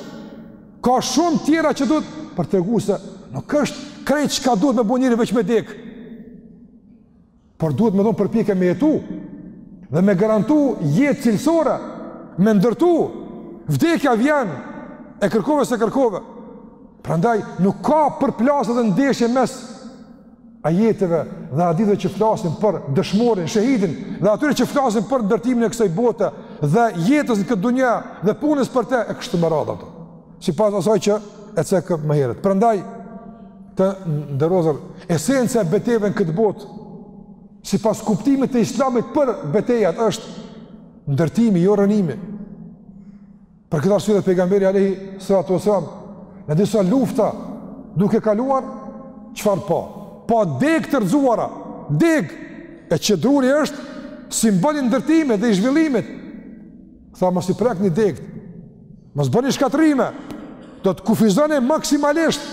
ka shumë tjera që duhet, për t'i tregu se nuk është krejt çka duhet me bo njeri veç me dekë. Por duhet me dhonë përpjekje me jetu, dhe me garantu jetë cilësore, me ndërtu, vdekja vjen, e kërkove s'e kërkove. Prandaj, nuk ka përplasje dhe ndeshje mes ajeteve dhe haditheve që flasin për dëshmorin, shehidin, dhe atyre që flasin për ndërtimin e kësaj bote, dhe jetës në këtë dunja, dhe punës për te, e kështu me radhë ato. sipas asaj që e ceka më herët. Prandaj, të nderuar, esenca e betejave në këtë botë, sipas kuptimit të islamit për betejat, është ndërtimi, jo rrënimi. Për këtë arsye dhe pejgamberi alejhi salatu ue selam, në disa lufta duke kaluar, çfarë pa? Pa degë të rrëzuara, degë, e që druri është simbol i ndërtimit dhe i zhvillimit, Tha, mos i prekni degët, mos bëni shkatërrime, do të kufizoni maksimalisht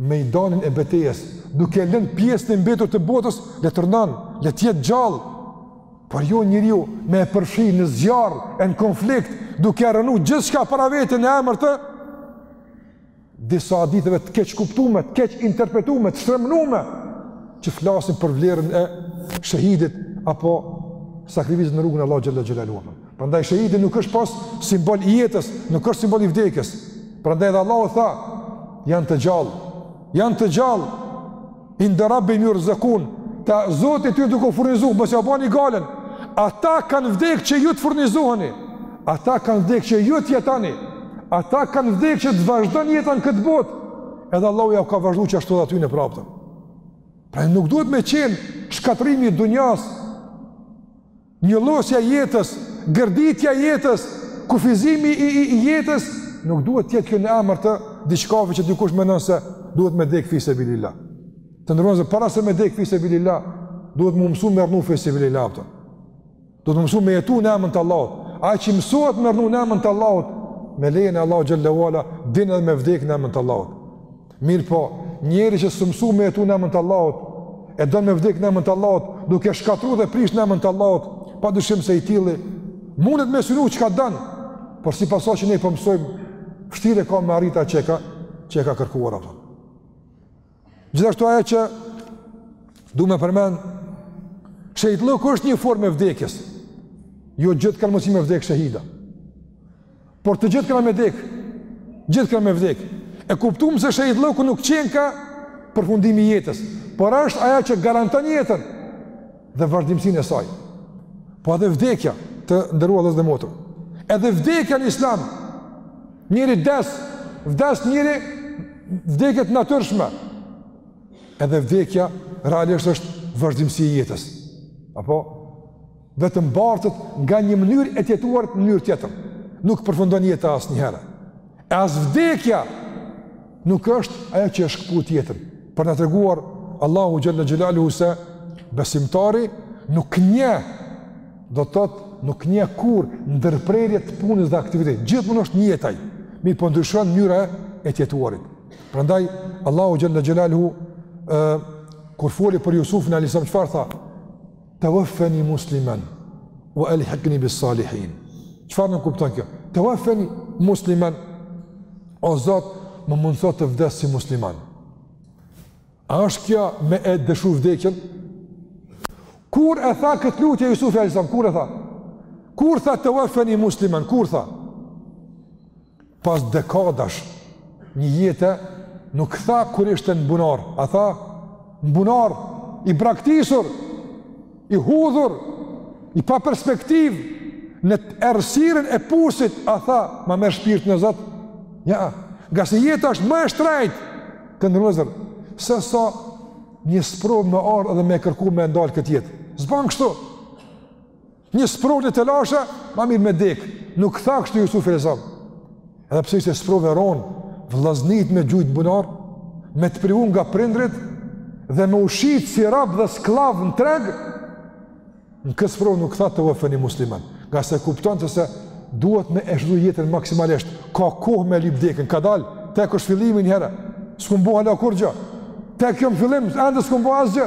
mejdanin e betejes, duke lënë pjesën e mbetur të botës, le të rrnon, le të jetë gjallë, por jo njeriu me e përfshi në zjarr, e në konflikt, duke rrënu gjithçka para veti në emër të, disa haditheve të keqkuptume, të keqinterpretume, të shtremnume, që flasin për vlerën e shehidit apo sakrificës në rrugën e Allahut xhel-le xhelaluhu. Prandaj shehidi nuk është pas simbol i jetës, nuk është simbol i vdekjes. Prandaj edhe Allahu tha, janë të gjallë, janë të gjallë, Inde rabbihim jurzekun, te Zoti i tyre duke u furnizu, mos ja bani gajlen, ata kanë vdekë që ju të furnizoheni, ata kanë vdekë që ju të jetoni, ata kanë vdekë që të vazhdon jeta në këtë botë, edhe Allahu jau ka vazhdu gjithashtu edhe atyne prapë jetën. Pra nuk duhet me qenë shkatërrimi i dunjas, Njollosja e jetës, gërditja e jetës, kufizimi i i i jetës nuk duhet të jetë kjo në emër të diçkafe që dikush mendon se duhet me dek fisebilil-lah. Të nderuar, para se me dek fisebilil-lah, duhet m'u mësu me rrnu fisebilil-lah apo duhet m'u mësu me jetu në emën të Allahut. Ai që mësohet me rrnu në emën të Allahut, me lejen e Allahut xhel-le ue ala, din edhe me vdek në emën të Allahut. Mirëpo, njeri që s'u mësua me jetu në emën të Allahut, e don me vdekë në emën të Allahut, duke shkatërruar dhe prish në emën të Allahut, padyshim se i tillë mundet me synu çka don, por sipas asaj që ne po mësojmë, vështirë e ka me arrit atë që e ka, që e ka kërkuar atë. Gjithashtu ajo që du me përmend, shehidllëku është një formë e vdekjes. Jo gjithë kanë mundësi me vdekë shehida. Por të gjithë kena me vdek, t'gjithë kena me vdek. E kuptum se shehidllëku nuk qenka përfundimi i jetës, por është ajo që garanton jetën dhe vazhdimësinë e saj. Po edhe vdekja të nderuar vëllezër dhe motra. Edhe vdekja në islam, njeri vdes, vdes njeri vdekje të natyrshme. Edhe vdekja realisht është vazhdimësi e jetës. Apo? dhe të mbartet nga një mënyrë e të jetuarit në mënyrë tjetër. Nuk përfundon jeta asnjëherë. E as vdekja nuk është ajo që e shkëput jetën. Për me na treguar Allahu Xhel-le Xhelaluhu se besimtari nuk njeh, do të thotë, nuk njeh kurrë ndërprerje të punës dhe aktivitetit. Gjithmonë është n'jetë ai, mirëpo po ndryshon mënyra e të jetuarit. Prandaj, Allahu Xhel-le Xhelaluhu, kur foli për Jusufin alejhi selam, çfarë tha, Tawaffani musliman wa alhiqni bis salihin. Çfarë nënkupton kjo? Tawaffani musliman o Zot, më mundëso të vdes si musliman. A është kjo me e dëshu vdekjen? Kur e tha këtë lutje Jusufi alejhi selam? Kur e tha? Kur tha Tawaffani musliman? Kur tha? Pas dekadash një jete nuk tha kur ishte në bunar, a tha në bunar i braktisur, i hudhur, i pa perspektivë, në errësirën e pusit, a tha, ma merr shpirtin o Zot? Jo, ngase jeta është më e shtrejtë, të nderuar vëllezër, sesa një sprovë me ardhë dhe me kërku me e ndalë këtë jetë, s'ban kështu, Një sprovë, një telashe, ma mirë me dek, nuk tha kështu Jusufi alejhi selam. Edhe pse ishte sprovë e rondë, vllaznit me t'gjujt n'bunar, me të privu nga prindrit, dhe me u shit si rob dhe skllav në treg, në këtë sprovë nuk tha Tawaffani musliman, ngase kuptonte se duhet me e shlu jetën maksimalisht, ka kohë me lyp dekën, kadalë, tek është fillimi njëherë, s'kom bo hala kurgjë, tek jom n'fillim, ende s'kom bo asgjë,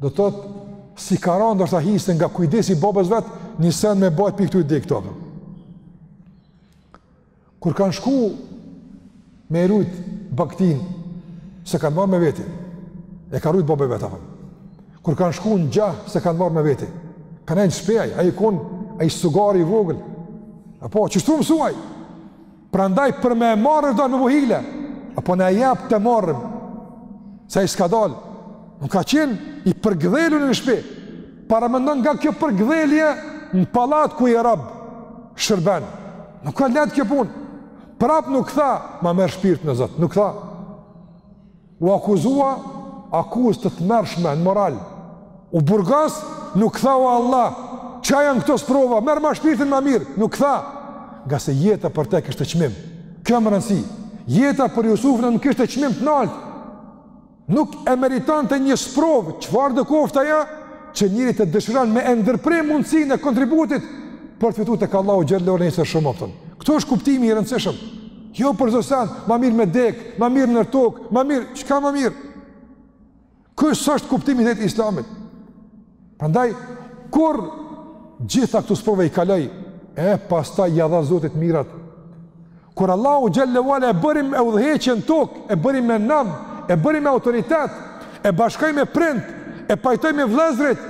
Do të thotë s'i ka rënë ndoshta hise nga kujdesi i babës vet, një sen me e bajt pikë këtu dik tokë. Kur kanë shku me rujt bagëtinë s'e kanë marrë me veti. E ka rujt baba i vet, apo. Kur kanë shku në gjah s'e kanë marrë me veti. Ka nejt n'shpi ai, ai u kon, ai sugari i vogël. Apo çu stum suaj? Prandaj për me e marrë dhe me muhile, apo na jap të marrëm, se i s'ka dalë, nuk ka qenë i përkdhelun në shpi, paramendo nga kjo përkdhelje në pallat ku e rob, shërben, nuk ka lehtë kjo punë, prapë nuk tha, ma merr shpirtin Zot, nuk tha, U akuzua akuzë të tmerrshme në moral. U burgos, nuk tha o Allah, çka janë këto sprova, merr ma shpirtin ma mirë, nuk tha. Ngase jeta për te kishte çmim. Kjo me rëndësi. Jeta për Jusufin kishte çmim të naltë. Nuk e meritonte një sprovë, çfarëdo koftë ajo, që njeri të dëshiron me e ndërpre mundësinë e kontributit për të fitu tek Allahu xhallahu në një shumë më Këtu është kuptimi i rëndësishëm. Jo për çdo send, ma mirë me dek, ma mirë nën tokë, ma mirë, çka ma mirë? Ky s'është kuptimi i drejtë i Islamit. Prandaj kur gjitha këto sprova i kaloi, e pastaj ia dha Zoti t'mirat. Kur Allahu xhelle ue ala e bëri me udhëheq në tokë, e bëri me nam, e bëri me autoritet, e bashkoi me prind, e pajtoi me vëllezërit.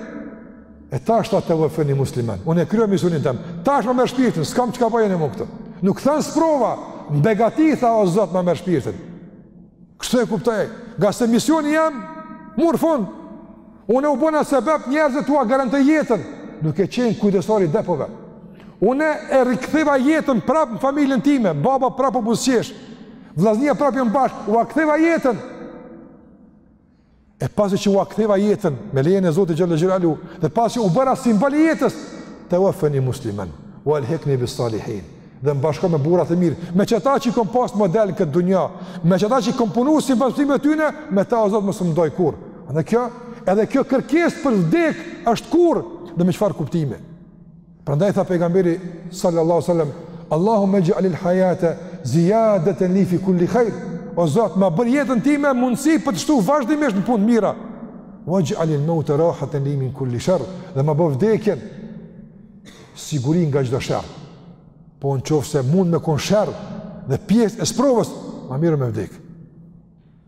E tash tha teueffeni muslimen, unë e kryva misionin tem, tash ma merr shpirtin, s'kam çka baj unë më këtu. Nuk tha në sprova, në begati tha o Zot ma merr shpirtin. Kështu e kuptoi, ngase misioni jem murr fund, unë u bona sebep njerëzve t'ua garantoj jetën, duke qenë kujdestar i depove. Unë e riktheva jetën prapë në familjen time, baba prapë po buzëqesh, vllaznia prapë janë bashkë, ua ktheva jetën, E pasi që ua ktheva jetën me lejen e Zotit xhel-le xhelaluhu, dhe pasi u bëra simbol i jetës, teueffeni muslimen, ue elhikni bi salihin. Dhe më bashko me burrat e mirë, me qata që i kom pas model në këtë dunja, me qata që i kom punu simbas mësimeve të tyne, me ta o Zot mos më ndaj kurrë. Kjo, edhe kjo kërkesë për vdekje është kur, dhe me çfarë kuptimi? Prandaj tha pejgamberi sallallahu alaihi wasallam, Allahumma ij'al al-hayata ziyadatan li fi kulli khair. O Zot, ma bëj jetën time mundësi për të shtu vazhdimisht në punë të mira. Waj'al al-maut rahatan li min kulli shar. Dhe ma bëj vdekjen siguri nga çdo sherr. Po në qofë se mund me konë sherr dhe pjesë e sprovës, ma mirë me vdekë.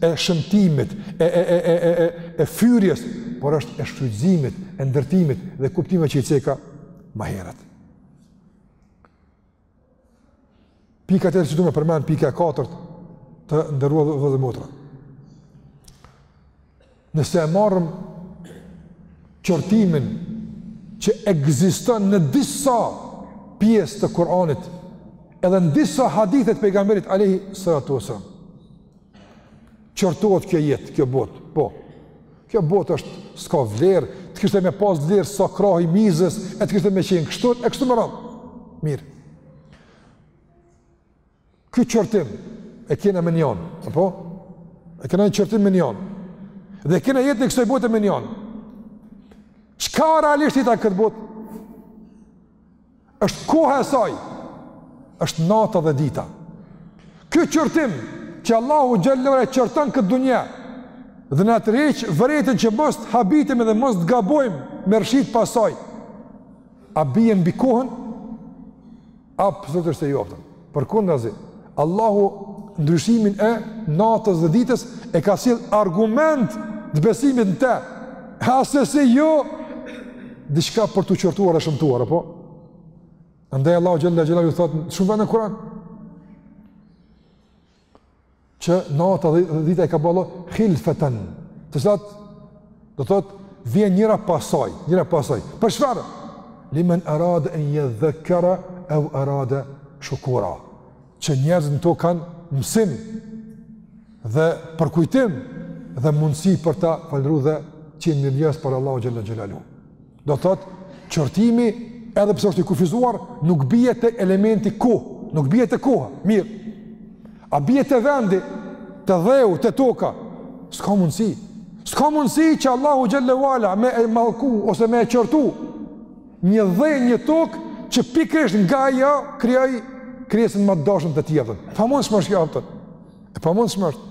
e shëmtimit, e, e, e, e, e, e, e fyrjes, por është e shfrytëzimit, e ndërtimit dhe kuptimeve që i ceka ma herët. Pika tjetër që du me përmend, pika e katërt të nderuar vëllezër dhe motra. Nëse e marrëm qortimin që ekziston në disa pjesë të Kur'anit, edhe në disa hadithe të pejgamberit alayhi salatu wasallam. Qortohet kjo jetë, kjo botë. Po. Kjo botë është s'ka vlerë, të kishte me pas vlerë sa krahi mizës, e të kishte me qenë kështu e kështu me radhë. Mirë. Ky qortim e kena mënjanë, apo? E kena një qortim mënjanë. Dhe e kena jetën e kësaj bote mënjanë. Çka realisht jeta në këtë botë? është koha e saj, është nata dhe dita. Ky qortim që Allahu xhalla wa ala e qorton këtë dunja, dhe na tërheq vërejtjen që mos të habitim dhe mos të gabojmë me rrëshqit pas saj, a bjen mbi kohën, Absolutisht se jo, a kupton. Përkundazi, Allahu ndryshimin e natës dhe ditës e ka sjell argument të besimit në të. Assesi jo diçka për t'u qortuar e shëmtuar, apo? Andaj Allahu xhalla xhalaluhu thot shumë vende në Kur'an. që nata dhe dita i ka bë Allahu hilfeten, të cilat do thot vjen njëra pasaj, njëra pasaj. Për çfarë? Limen arada an yadhakkara aw arada shukura. Që njerëzit në to kanë mësim dhe përkujtim dhe mundësi për ta falënderu dhe qenë mirënjohës për Allahu xhalla xhelaluhu. Do të thotë, qortimi edhe pse është i kufizuar, nuk bie te elementi kohë, nuk bie te koha. Mirë. A bie te vendi, te dheu, te toka? S'ka mundësi. S'ka mundësi që Allahu xhalla wa ala me e mallku ose me e qortu një dhe një tokë që pikërisht nga ajo krijoi krijesën më të dashur të tij. Pamundshme është, a kupton. E pamundshme është.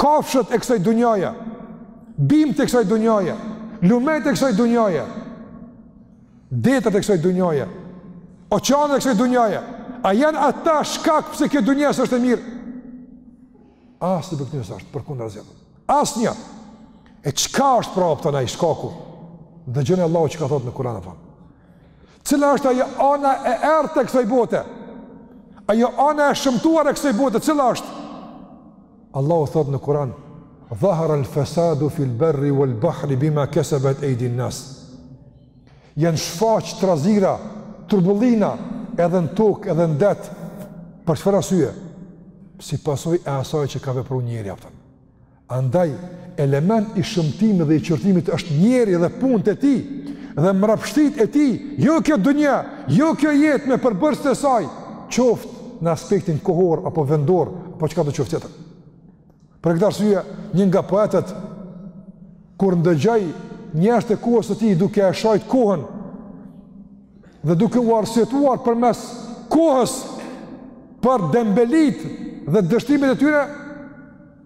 Kafshët e kësaj dunjaje, bimët e kësaj dunjaje, lumet e kësaj dunjaje, detet e kësaj dunjaje, oqeanet e kësaj dunjaje, a janë ata shkak pse kjo dunja s'është e mirë? Asnjë prej këtyre s'është, përkundrazi. Asnja. E çka është pra, a kupton, ai shkaku? Dëgjoni Allahu çka thotë në Kuran, a kupton. Cila është ajo ana e errët e kësaj bote? Ajo ana e shëmtuar e kësaj bote, cila është? Allahu thot në Kur'an: "Dhahara al-fasadu fil barri wal bahri bima kasabat aydin nas." Jan shfaq trazira, turbullina edhe në tokë edhe në det. Për çfarë arsye? Si pasojë e asaj që ka vepru njeriu, a kupton. Andaj, element i shëmtimit dhe i qortimit është njeriu dhe punët e tij, dhe mrapshtitë e tij, jo kjo dunja, jo kjo jetë me përbërësit e saj, qoftë në aspektin kohor, apo vendor, apo çka do qoftë tjetër. Për këtë arsye, një nga poetët, kur ndëgjoi njerëzit e kohës së tij duke e shajt kohën, dhe duke u arsyetuar përmes kohës për dembelitë dhe dështimet e tyre,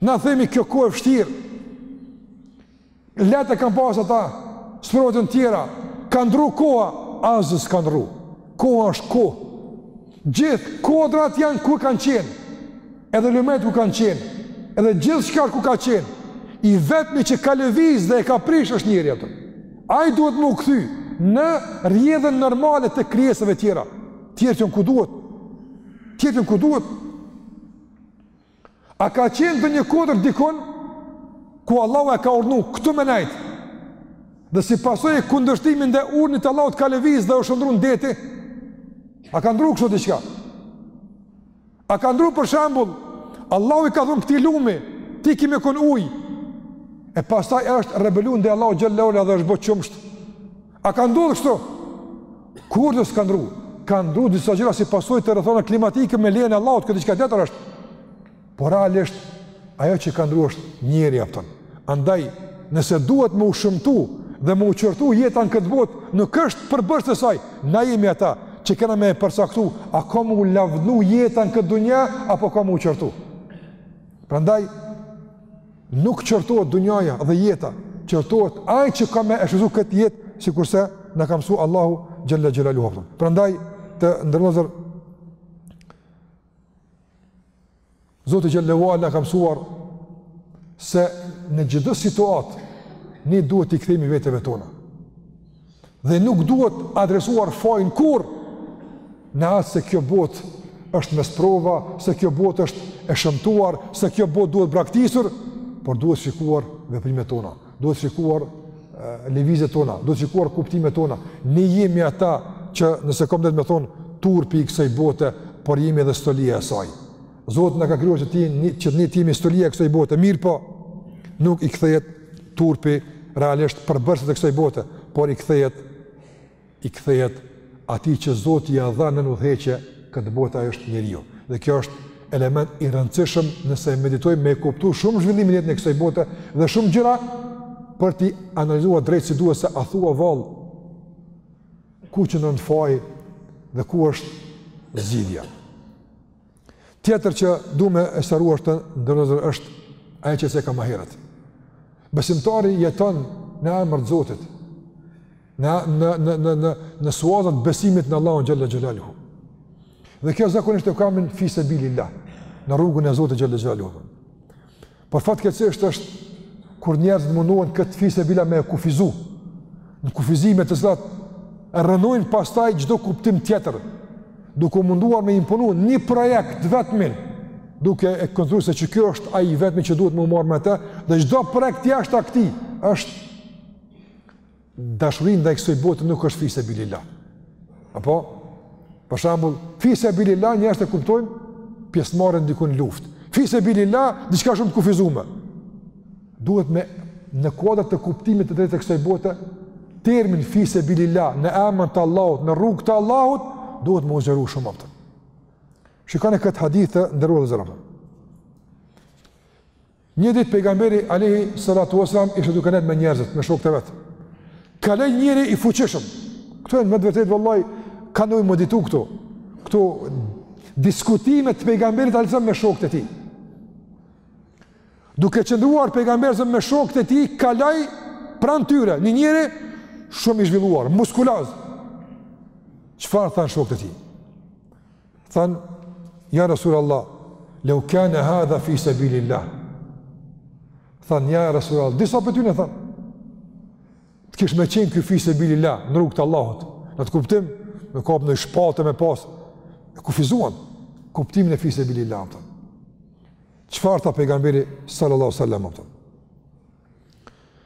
Na themi kjo kohë e vështirë. Lehtë e kanë pas ata, sprovat e tjera, kanë ndru koha, asgjë s'ka ndru. Koha është kohë. Gjithë kodrat janë ku kanë qenë. Edhe lumet ku kanë qenë. Edhe gjithçka ku ka qenë. I vetmi që ka lëviz dhe e ka prish është njeri atë. Ai duhet me u kthy në rrjedhën normale të krijesave tjera. Tjerët janë ku duhet. Tjerë që në ku duhet. A ka qenë ndonjë kodër dikun, ku Allahu e ka urdhnu, këtu me nejt, dhe si pasojë e kundërshtimit ndaj urdhnit të Allahut ka lëviz dhe u shndërru në det, a ka ndru kështu diçka? A ka ndru për shembull, Allahu i ka thënë këtij lumi, ti ki me kenë ujë, e pastaj është rebelu ndaj Allahut xhele ve ala dhe është bo qumësht, A ka ndodh kështu? Kurrë s'ka ndru? Kanë ndru disa gjëra si pasojë të rrethanave klimatike me lejen e Allahut, kjo diçka tjetër është. Por realisht, ajo që ka ndru është njeri, apëton. Andaj, nëse duhet me u shëmtu dhe me u qortu jeta në këtë botë, nuk është për përbërësit e saj, na jemi ata që kena me e përcaktu, a ka me u lavdëru jeta në këtë dunja, apo ka me u qortu. Prandaj, Nuk qortohet dunjaja dhe jeta, qortohet ai që ka me e shfrytëzu këtë jetë, sikurse na ka msu Allahu Xhele Xhelaluhu. Prandaj të nderuar vëllezër, Zoti Xhele ve ala ka mësuar se në çdo situatë, ne duhet t'i kthehemi veteve tona. Dhe nuk duhet adresuar fajin kurrë në atë se kjo botë është me sprova, se kjo botë është e shëmtuar, se kjo botë duhet braktisur, por duhet shikuar veprimet tona, duhet shikuar lëvizjet tona, duhet shikuar kuptimet tona. Ne jemi ata që nëse ka mundet me thonë turpi i kësaj bote, por jemi edhe stolia e saj. Zoti na ka krijuar që ti që ne të jemi stolia e kësaj bote, mirëpo nuk i kthehet turpi realisht përbërësve të kësaj bote, por i kthehet i kthehet atij që Zoti ia dha nën udhëheqje këtë botë, ai është njeriu. Dhe kjo është element i rëndësishëm nëse meditojmë me kuptu shumë zhvillime në jetën e kësaj bote dhe shumë gjëra për t'i analizuar drejt si duhet se a thua vallë ku qëndron faji dhe ku është zgjidhja. Tjetër që du me e sqaru të nderuar vëllezër është ajo që se ka ahiret. Besimtari jeton në emër të Zotit, në, në, në, në, në, në suaza të besimit në Allahun Xhele Xhelaluhu. Dhe kjo zakonisht e ka emrin fi sebililah, në rrugën e Zotit Xhele Xhelaluhu. Por fatkeqësisht është kur njerëzit mundohen këtë fi sebila me e kufizu, në kufizime të cilat e rrënojnë pastaj çdo kuptim tjetër, duke u munduar me imponu një projekt të vetmin, duke e këndru se që kjo është ai i vetmi që duhet me u marrë me te, dhe çdo projekt jashtë këtij është Dashuria ndaj kësaj bote nuk është fi sebilila. Apo për shembull, fi sebilila njerëzit e kuptojnë pjesëmarrje diku në luftë. Fi sebilila diçka shumë të kufizume. Duhet me në kuadër të kuptimit të drejtë të kësaj bote, termin fi sebilila në emër të Allahut, në rrugë të Allahut, duhet me e zgjeru shumë atë. Shikoni këtë hadith të nderuar vëllezër. Një ditë pejgamberi alejhi salatu wasalam ishte duke nejt me njerëzit, me shokët e vet. Kaloi një njeri i fuqishëm. Këto janë me të vërtetë, vallahi, kanë me u ditë këto. Këto diskutime të pejgamberit alejhi me shokët e tij. Duke qëndruar pejgamberi me shokët e tij, kaloi pranë tyre një njeri shumë i zhvilluar, muskuloz. Çfarë thanë shokët e tij? Thanë, ja Rasul Allah, leu kane hadha fi sebilillah. Thanë, ja Rasul Allah, disa prej tyne thanë, të kish me qenë ky fi sebilillah, në rrugë të Allahut, në atë kuptim, me kapë një shpatë me pas, e kufizuan, kuptimin e fi sebilillah, than. Çfarë tha pejgamberi sallallahu sallam, than.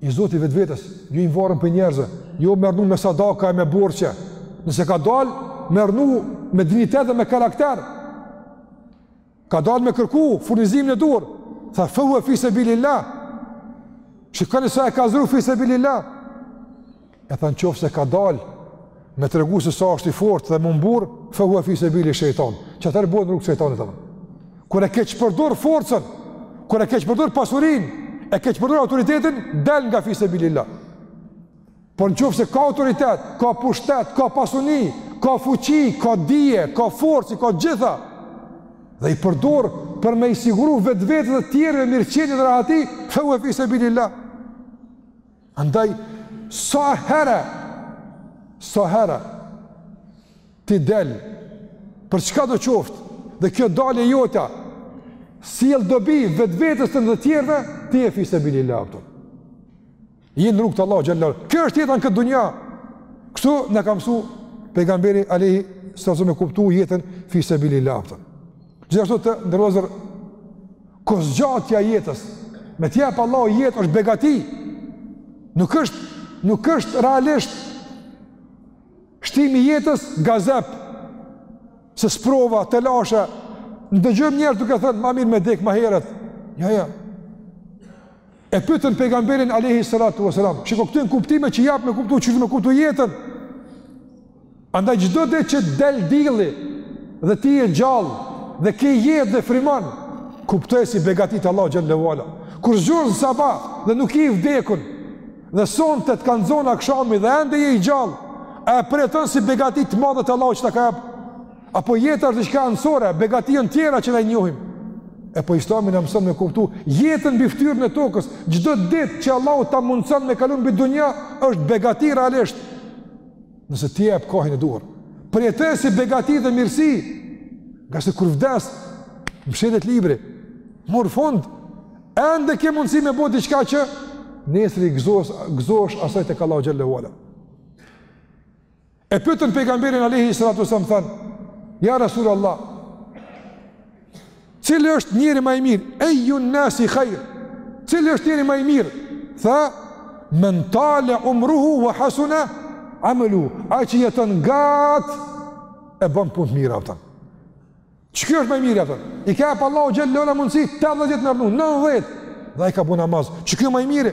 I zoti i vetvetes, jo i varun prej njerëzve, jo me rrnu me sadaka e me borxhe, nëse ka dalë, me rrnu me dinjitet dhe me karakter, ka dalë me kërku furnizimin e duhur, tha fehue fi sebilillah, shikoni sa e ka zgjeru fi sebilillah, E tha në qoftë se ka dalë, me tregu se sa është i fortë dhe me u mburrë, fehue fi sebili shejtan, që atëherë bie në rrugë të shejtanit. Kur e keqpërdor forcën, kur e keqpërdor pasurinë, e keqpërdor autoritetin, del nga fi sebilila. Por në qofë se ka autoritet, ka pushtet, ka pasuni, ka fuqi, ka dije, ka forcë, i ka të gjitha, dhe i përdor për me i siguru vetvetes dhe tjerëve mirëqenie dhe rahati, fehue fi sebilillah. Andaj, sa herë, sa herë, ti del, për çkado qoftë, dhe kjo dalje e jotja sjell dobi vetvetes tënde dhe të tjerëve, ti je fi sebilila, kupton. Je në rrugë të Allah gjallarë. Kjo është jeta në këtë dunja. Kështu na ka msu pejgamberi Alehi, selam, me e kuptu jetën fi sebilila, kupton. Gjithashtu të nderuar vëllezër Kjo zgjatja e jetës, me t'jep Allahu jetë është begati. Nuk është, nuk është realisht shtimi i jetës gazep. Se sprova, telashe, ne dëgjojmë njerëz duke thënë, ma mirë me dek ma herët. Ja, jo, ja. Jo. E pyetën pejgamberin alejhi salatu wasalam, "Shiko këtu kuptime që jep me kuptu, me kuptu jetën?" Andaj çdo ditë që del dielli dhe ti je gjallë dhe ke jetë dhe frymon, kuptoje si begati të Allahu xhel-le ue ala. Kur zgjohesh n'sabah dhe nuk je i vdekun dhe sonte të ka zonë akshami dhe ende je i gjallë, a e përjeton si begati të madhe të Allahut që ta ka jap? Apo jeta është diçka anësore, begati janë tjera që na i njohim. E po Islami na mëson me kuptu, jetën mbi ftyrën e tokës, çdo ditë që Allahu ta mundson me kalu mbi dunja është begati realisht. Nëse t'i jep kahen e duhur, përjetoe si begati dhe mirësi, ngase kur vdes, mshelet libri, mur fund, ende ke mundësi me bo diçka që nesër i gëzohesh, gëzohesh asaj tek Allahu xhel-le ue ala. E pyetën pejgamberin alaihi salatu wasallam than, "Ja Rasul Allah, cili është njeri ma i mirë? Ayu nasi khair? Cili është njeri ma i mirë?" Tha, "Men tale umruhu wa hasuna amalu." Ai që jeton gat e bën punë t'mira, a kupton. Ky është ma i miri, a kupton? I ka jap Allahu xhel-le ue ala mundsi 80 të rrnojë, 90 dhe ai ka bo namaz. Çka ma mirë?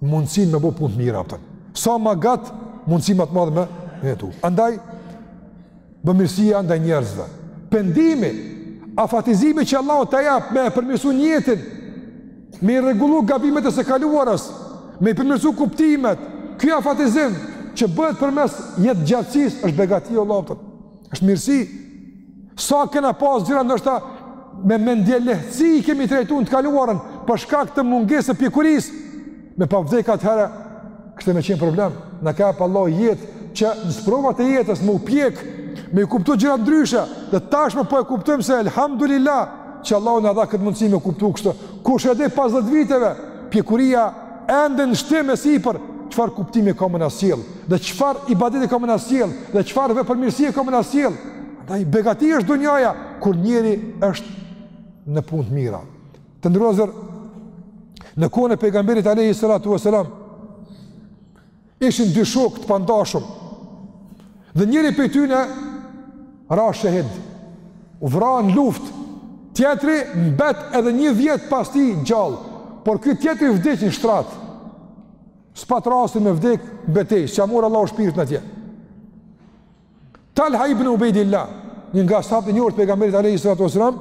mundësi me bo punë të mira, a kupton. Sa ma gatë, mundësi ma të madhe me, me jetu. Andaj, bëmirësia ndaj njerëzve. Pendimi, afatizimi që Allahu ta jep me përmirësu njetin, me i rregullu gabimet e së kaluarës, me i përmirësu kuptimet, ky afatizim që bëhet përmes jetëgjatësisë, është begati e Allahut, a kupton. Është mirësi. Sa kena pas gjëra ndoshta me mendjelehtësi i kemi trajtu në të kaluarën për shkak të mungesës së pjekurisë. Me pas vdek atëherë kishte me qenë problem. Na ka jap Allahu jetë që në sprovat e jetës me u pjek, me i kuptu gjërat ndryshe, dhe tashmë po e kuptojmë se elhamdulillah që Allahu na e dha këtë mundësi me kuptu kështu. Kush e di pas 10 viteve pjekuria ende në shtim e sipër, çfarë kuptime ka me na sjellë, dhe çfarë ibadete ka me na sjellë, dhe çfarë vepërmirësie ka me na sjellë. Andaj begati është dunjaja, kur njeri është në punë të mira. Të nderuar vëllezër, në kohën e pejgamberit Alehi Sallatu Veselam, ishin dy shokë të pandashëm. Dhe njëri prej tyre ra shehid, u vra në luftë. Tjetri mbet edhe një vjet pas tij gjallë, por ky tjetri vdiq në shtrat. S'pat rastin me vdek n'betejë, s'ja mur Allahu shpirtin atje. Talha ibn Ubejdillah, një nga sahabët e njohur të pejgamberit alayhi salatu wasalam,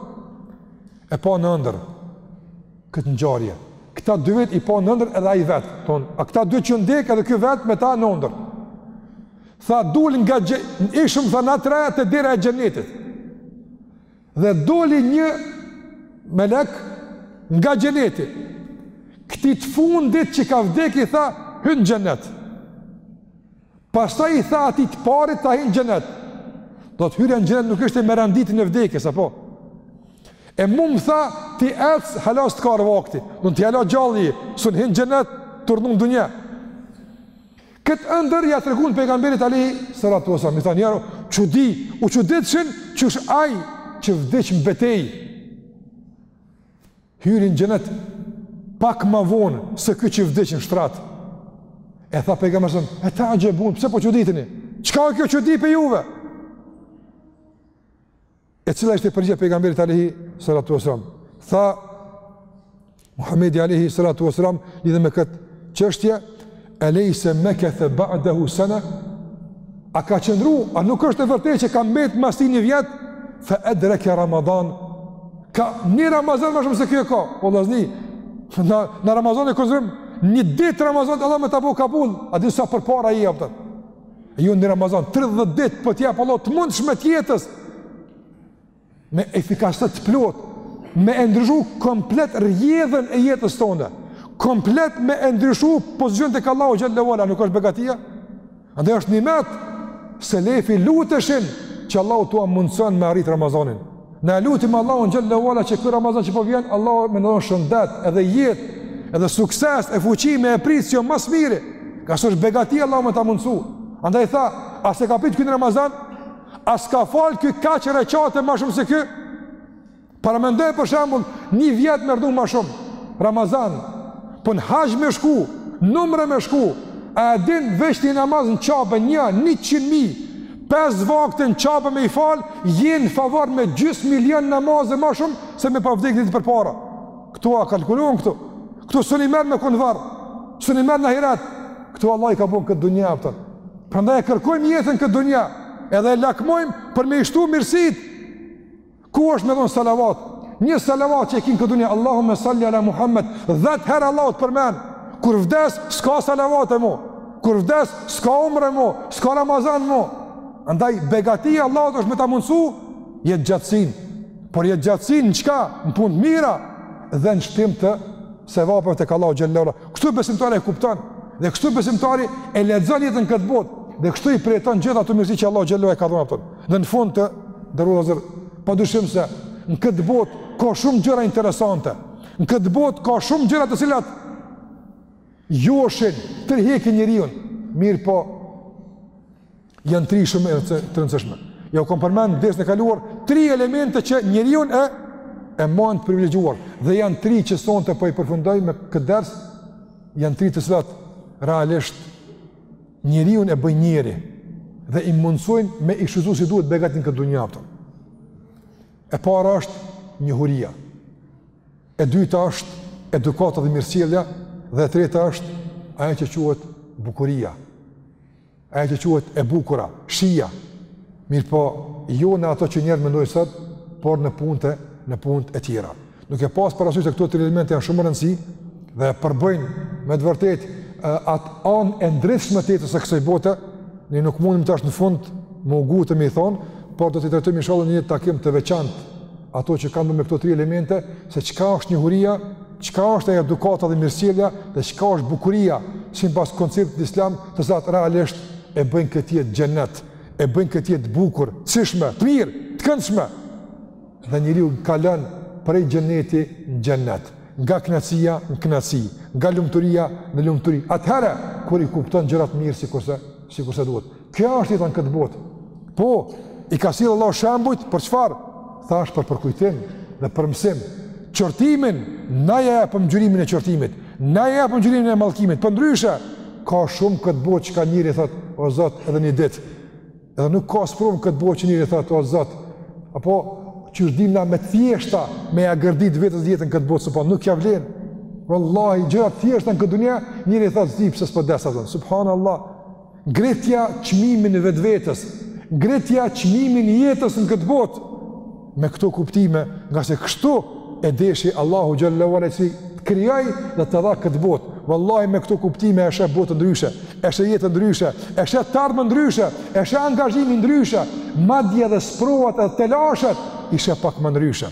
e pa në ëndërr këtë ngjarje. Këta dy vetë i pa në ëndërr edhe ai vet. Thon, a këta dy vetë që vdek edhe ky vet me ta në ëndërr. Tha dul nga xhe... ishim tha na të tre te dera e xhenetit. Dhe doli një melek nga xheneti. Këtij të fundit që ka vdek i tha hyn në xhenet. Pastaj i tha atij të parit tha hyn në xhenet. Domethënë hyrja në xhenet nuk ishte me renditjen e vdekjes po. E mu më tha ti ec hala s'të ka ardh vakti. Domethënë ti hala gjallë je, s'un hyn në xhenet, kthehu në dunja. Kët ëndërr ia treguan pejgamberit alayhi salatu wasalam. I thanë, "Njëherë çudi, u çuditshin qysh ai që vdiq në betejë." Hyri në xhenet pak ma vonë se ky që vdiq në shtrat. E tha pejgamberi, "E ta'xhebun, pse po çuditeni? Çka është kjo çudi pej juve?" E cila ishte përgjigja e pejgamberit alayhi salatu wasalam? Tha Muhamedi alayhi salatu wasalam lidhur me këtë çështje, Elejse mekethe ba'dehu sene, a ka qëndru, a nuk është e vërtej që ka mbet mas tij një vjet, fe edreke Ramadan, ka një Ramazan ma shumë se ky ka, vëllazni, në, në Ramazan e kena zor, një dit Ramazan Allah me të bo kabul, a din sa përpara je, a kupton, e ju një Ramazan, 30 dit po t'i jep Allahu t'mundshme t'i jetosh, me efikasitet të plot, me e ndryshu komplet rjedhen e jetës tënde, komplet me e ndryshu pozicionin tek Allahu xhele xhelaluhu, nuk është begati? Andaj është nimet, selefi luteshin që Allahu t'ua mundëson me arritë Ramazanin. Ne e lutim Allahun xhele xhelaluhu që ky Ramazan që po vjen, Allahu me na dhonë shëndet edhe jetë, edhe sukses, e fuqi me e prit si është ma së miri, pas që është begatia Allahu me ta mundësu. Andaj tha, a s'e ka pritë ky një Ramazan? A s'ka falë ky kaq reqate ma shumë se ky? Paramendoje për shembull, një vjet me rrnu ma shumë, Ramazan, po në haxh me shku, n'umre me shku, a e din veç një namaz në qabe, një, njëqind mijë, pes vakte në qabe me i falë, je në favor me gjysë milion namaze ma shumë, se me pa vdek një ditë përpara. Këtu a kalkulon këtu. Këtu, s'un i merr me kon n'varr, s'un i merr në ahiret. Këtu Allah i ka bo në këtë dunja, a kupton. Prandaj e kërkojmë jetën në këtë dunja, edhe e lakmojmë për me i shtu mirësit. Ku është me dhonë salavat? Një salavat që e ki në këtë dunja, Allahume salli ala Muhammed, dhetë herë Allahu të përmend. Kur vdes, s'ka salavate mo. Kur vdes, s'ka umre mo, s'ka Ramazan mo. Andaj, begatia e Allahut është me ta mundësu jetëgjatësinë. Por jetëgjatësinë në çka? Në punë të mira dhe në shtim të sevapeve tek Allahu xhele ve ala. Kështu besimtari e kupton dhe kështu besimtari e lexon jetën këtë botë dhe kështu i përjeton gjithë ato mirësi që Allahu xhallahu e ka dhënë atë. Dhe në fund të nderuar padyshim se në këtë botë ka shumë gjëra interesante. Në këtë botë ka shumë gjëra të cilat joshin, tërheqin njeriun. Mirëpo, janë tri shumë e të rëndësishme. Jau kam përmend dersin e kaluar, tri elemente që njeriun e e mbajnë të privilegjuar dhe janë tri që sonte po i përfundoj me këtë ders, janë tri të cilat realisht njeriun e bëjnë njeri dhe i mundësojnë me i shfrytëzu si duhet begatitë e kësaj dunjë aftë. E para është njohuria. E dyta është edukata dhe mirësjellja dhe e treta është ajo që quhet bukuria. Ajo që quhet e bukura, shija. Mirëpo, jo në ato që njerëzit mendojnë sot, por në punët, në punët e tjera. Duke pas parasysh se këto tri elemente janë shumë rëndësi dhe përbëjnë me të vërtet atë anë e ndritshme të jetës së kësaj bote, ne nuk mundim tash në fund me ngut me i thonë, por do t'i trajtojmë inshallah një takim të veçantë ato që kanë të bëjnë me këto tri elemente, se çka është njohuria, çka është ajo edukata dhe mirësjellja dhe çka është bukuria sipas konceptit islam, të cilat realisht e bëjnë këtë jetë xhennet, e bëjnë këtë jetë të bukur, të shijshme, të mirë, të këndshme. Dhe njeriu kalon prej xhenneti në xhennet, nga kënaqësia në kënaqësi, nga lumturia në lumturi. Atëherë kur i kupton gjërat mirë sikurse sikurse duhet. Kjo është jeta në këtë botë. Po, i ka sjell Allahu shembujt për çfarë? Thash për përkujtim dhe për mësim. Qortimin, na jep mgjyrimin e qortimit, na jep mgjyrimin e malkimit, përndryshe, ka shumë këtë botë që çka njeri thot, o Zot, edhe një dit, edhe nuk ka sprovë këtë botë që njeri thot, o Zot, apo që është dimna me thjeshta me ja gërdit vetes jetën këtë botë, subhanë, nuk ja vlen. Wallahi, gjëra thjeshta në këtë dunja, njeri thot, s'di, pse s'po desa, subhanë Allah, ngritja çmimin e vetvetes, ngritja çmimin e jetës në këtë botë me këto kuptime, ngase kështu e deshi Allahu xhelle ve ala që të krijoi dhe të dha këtë botë. Wallahi me këto kuptime e sheh botën ndryshe, e sheh jetën ndryshe, e sheh të ardhmën ndryshe, e sheh angazhimin ndryshe, madje edhe sprovat edhe telashet i sheh pak më ndryshe.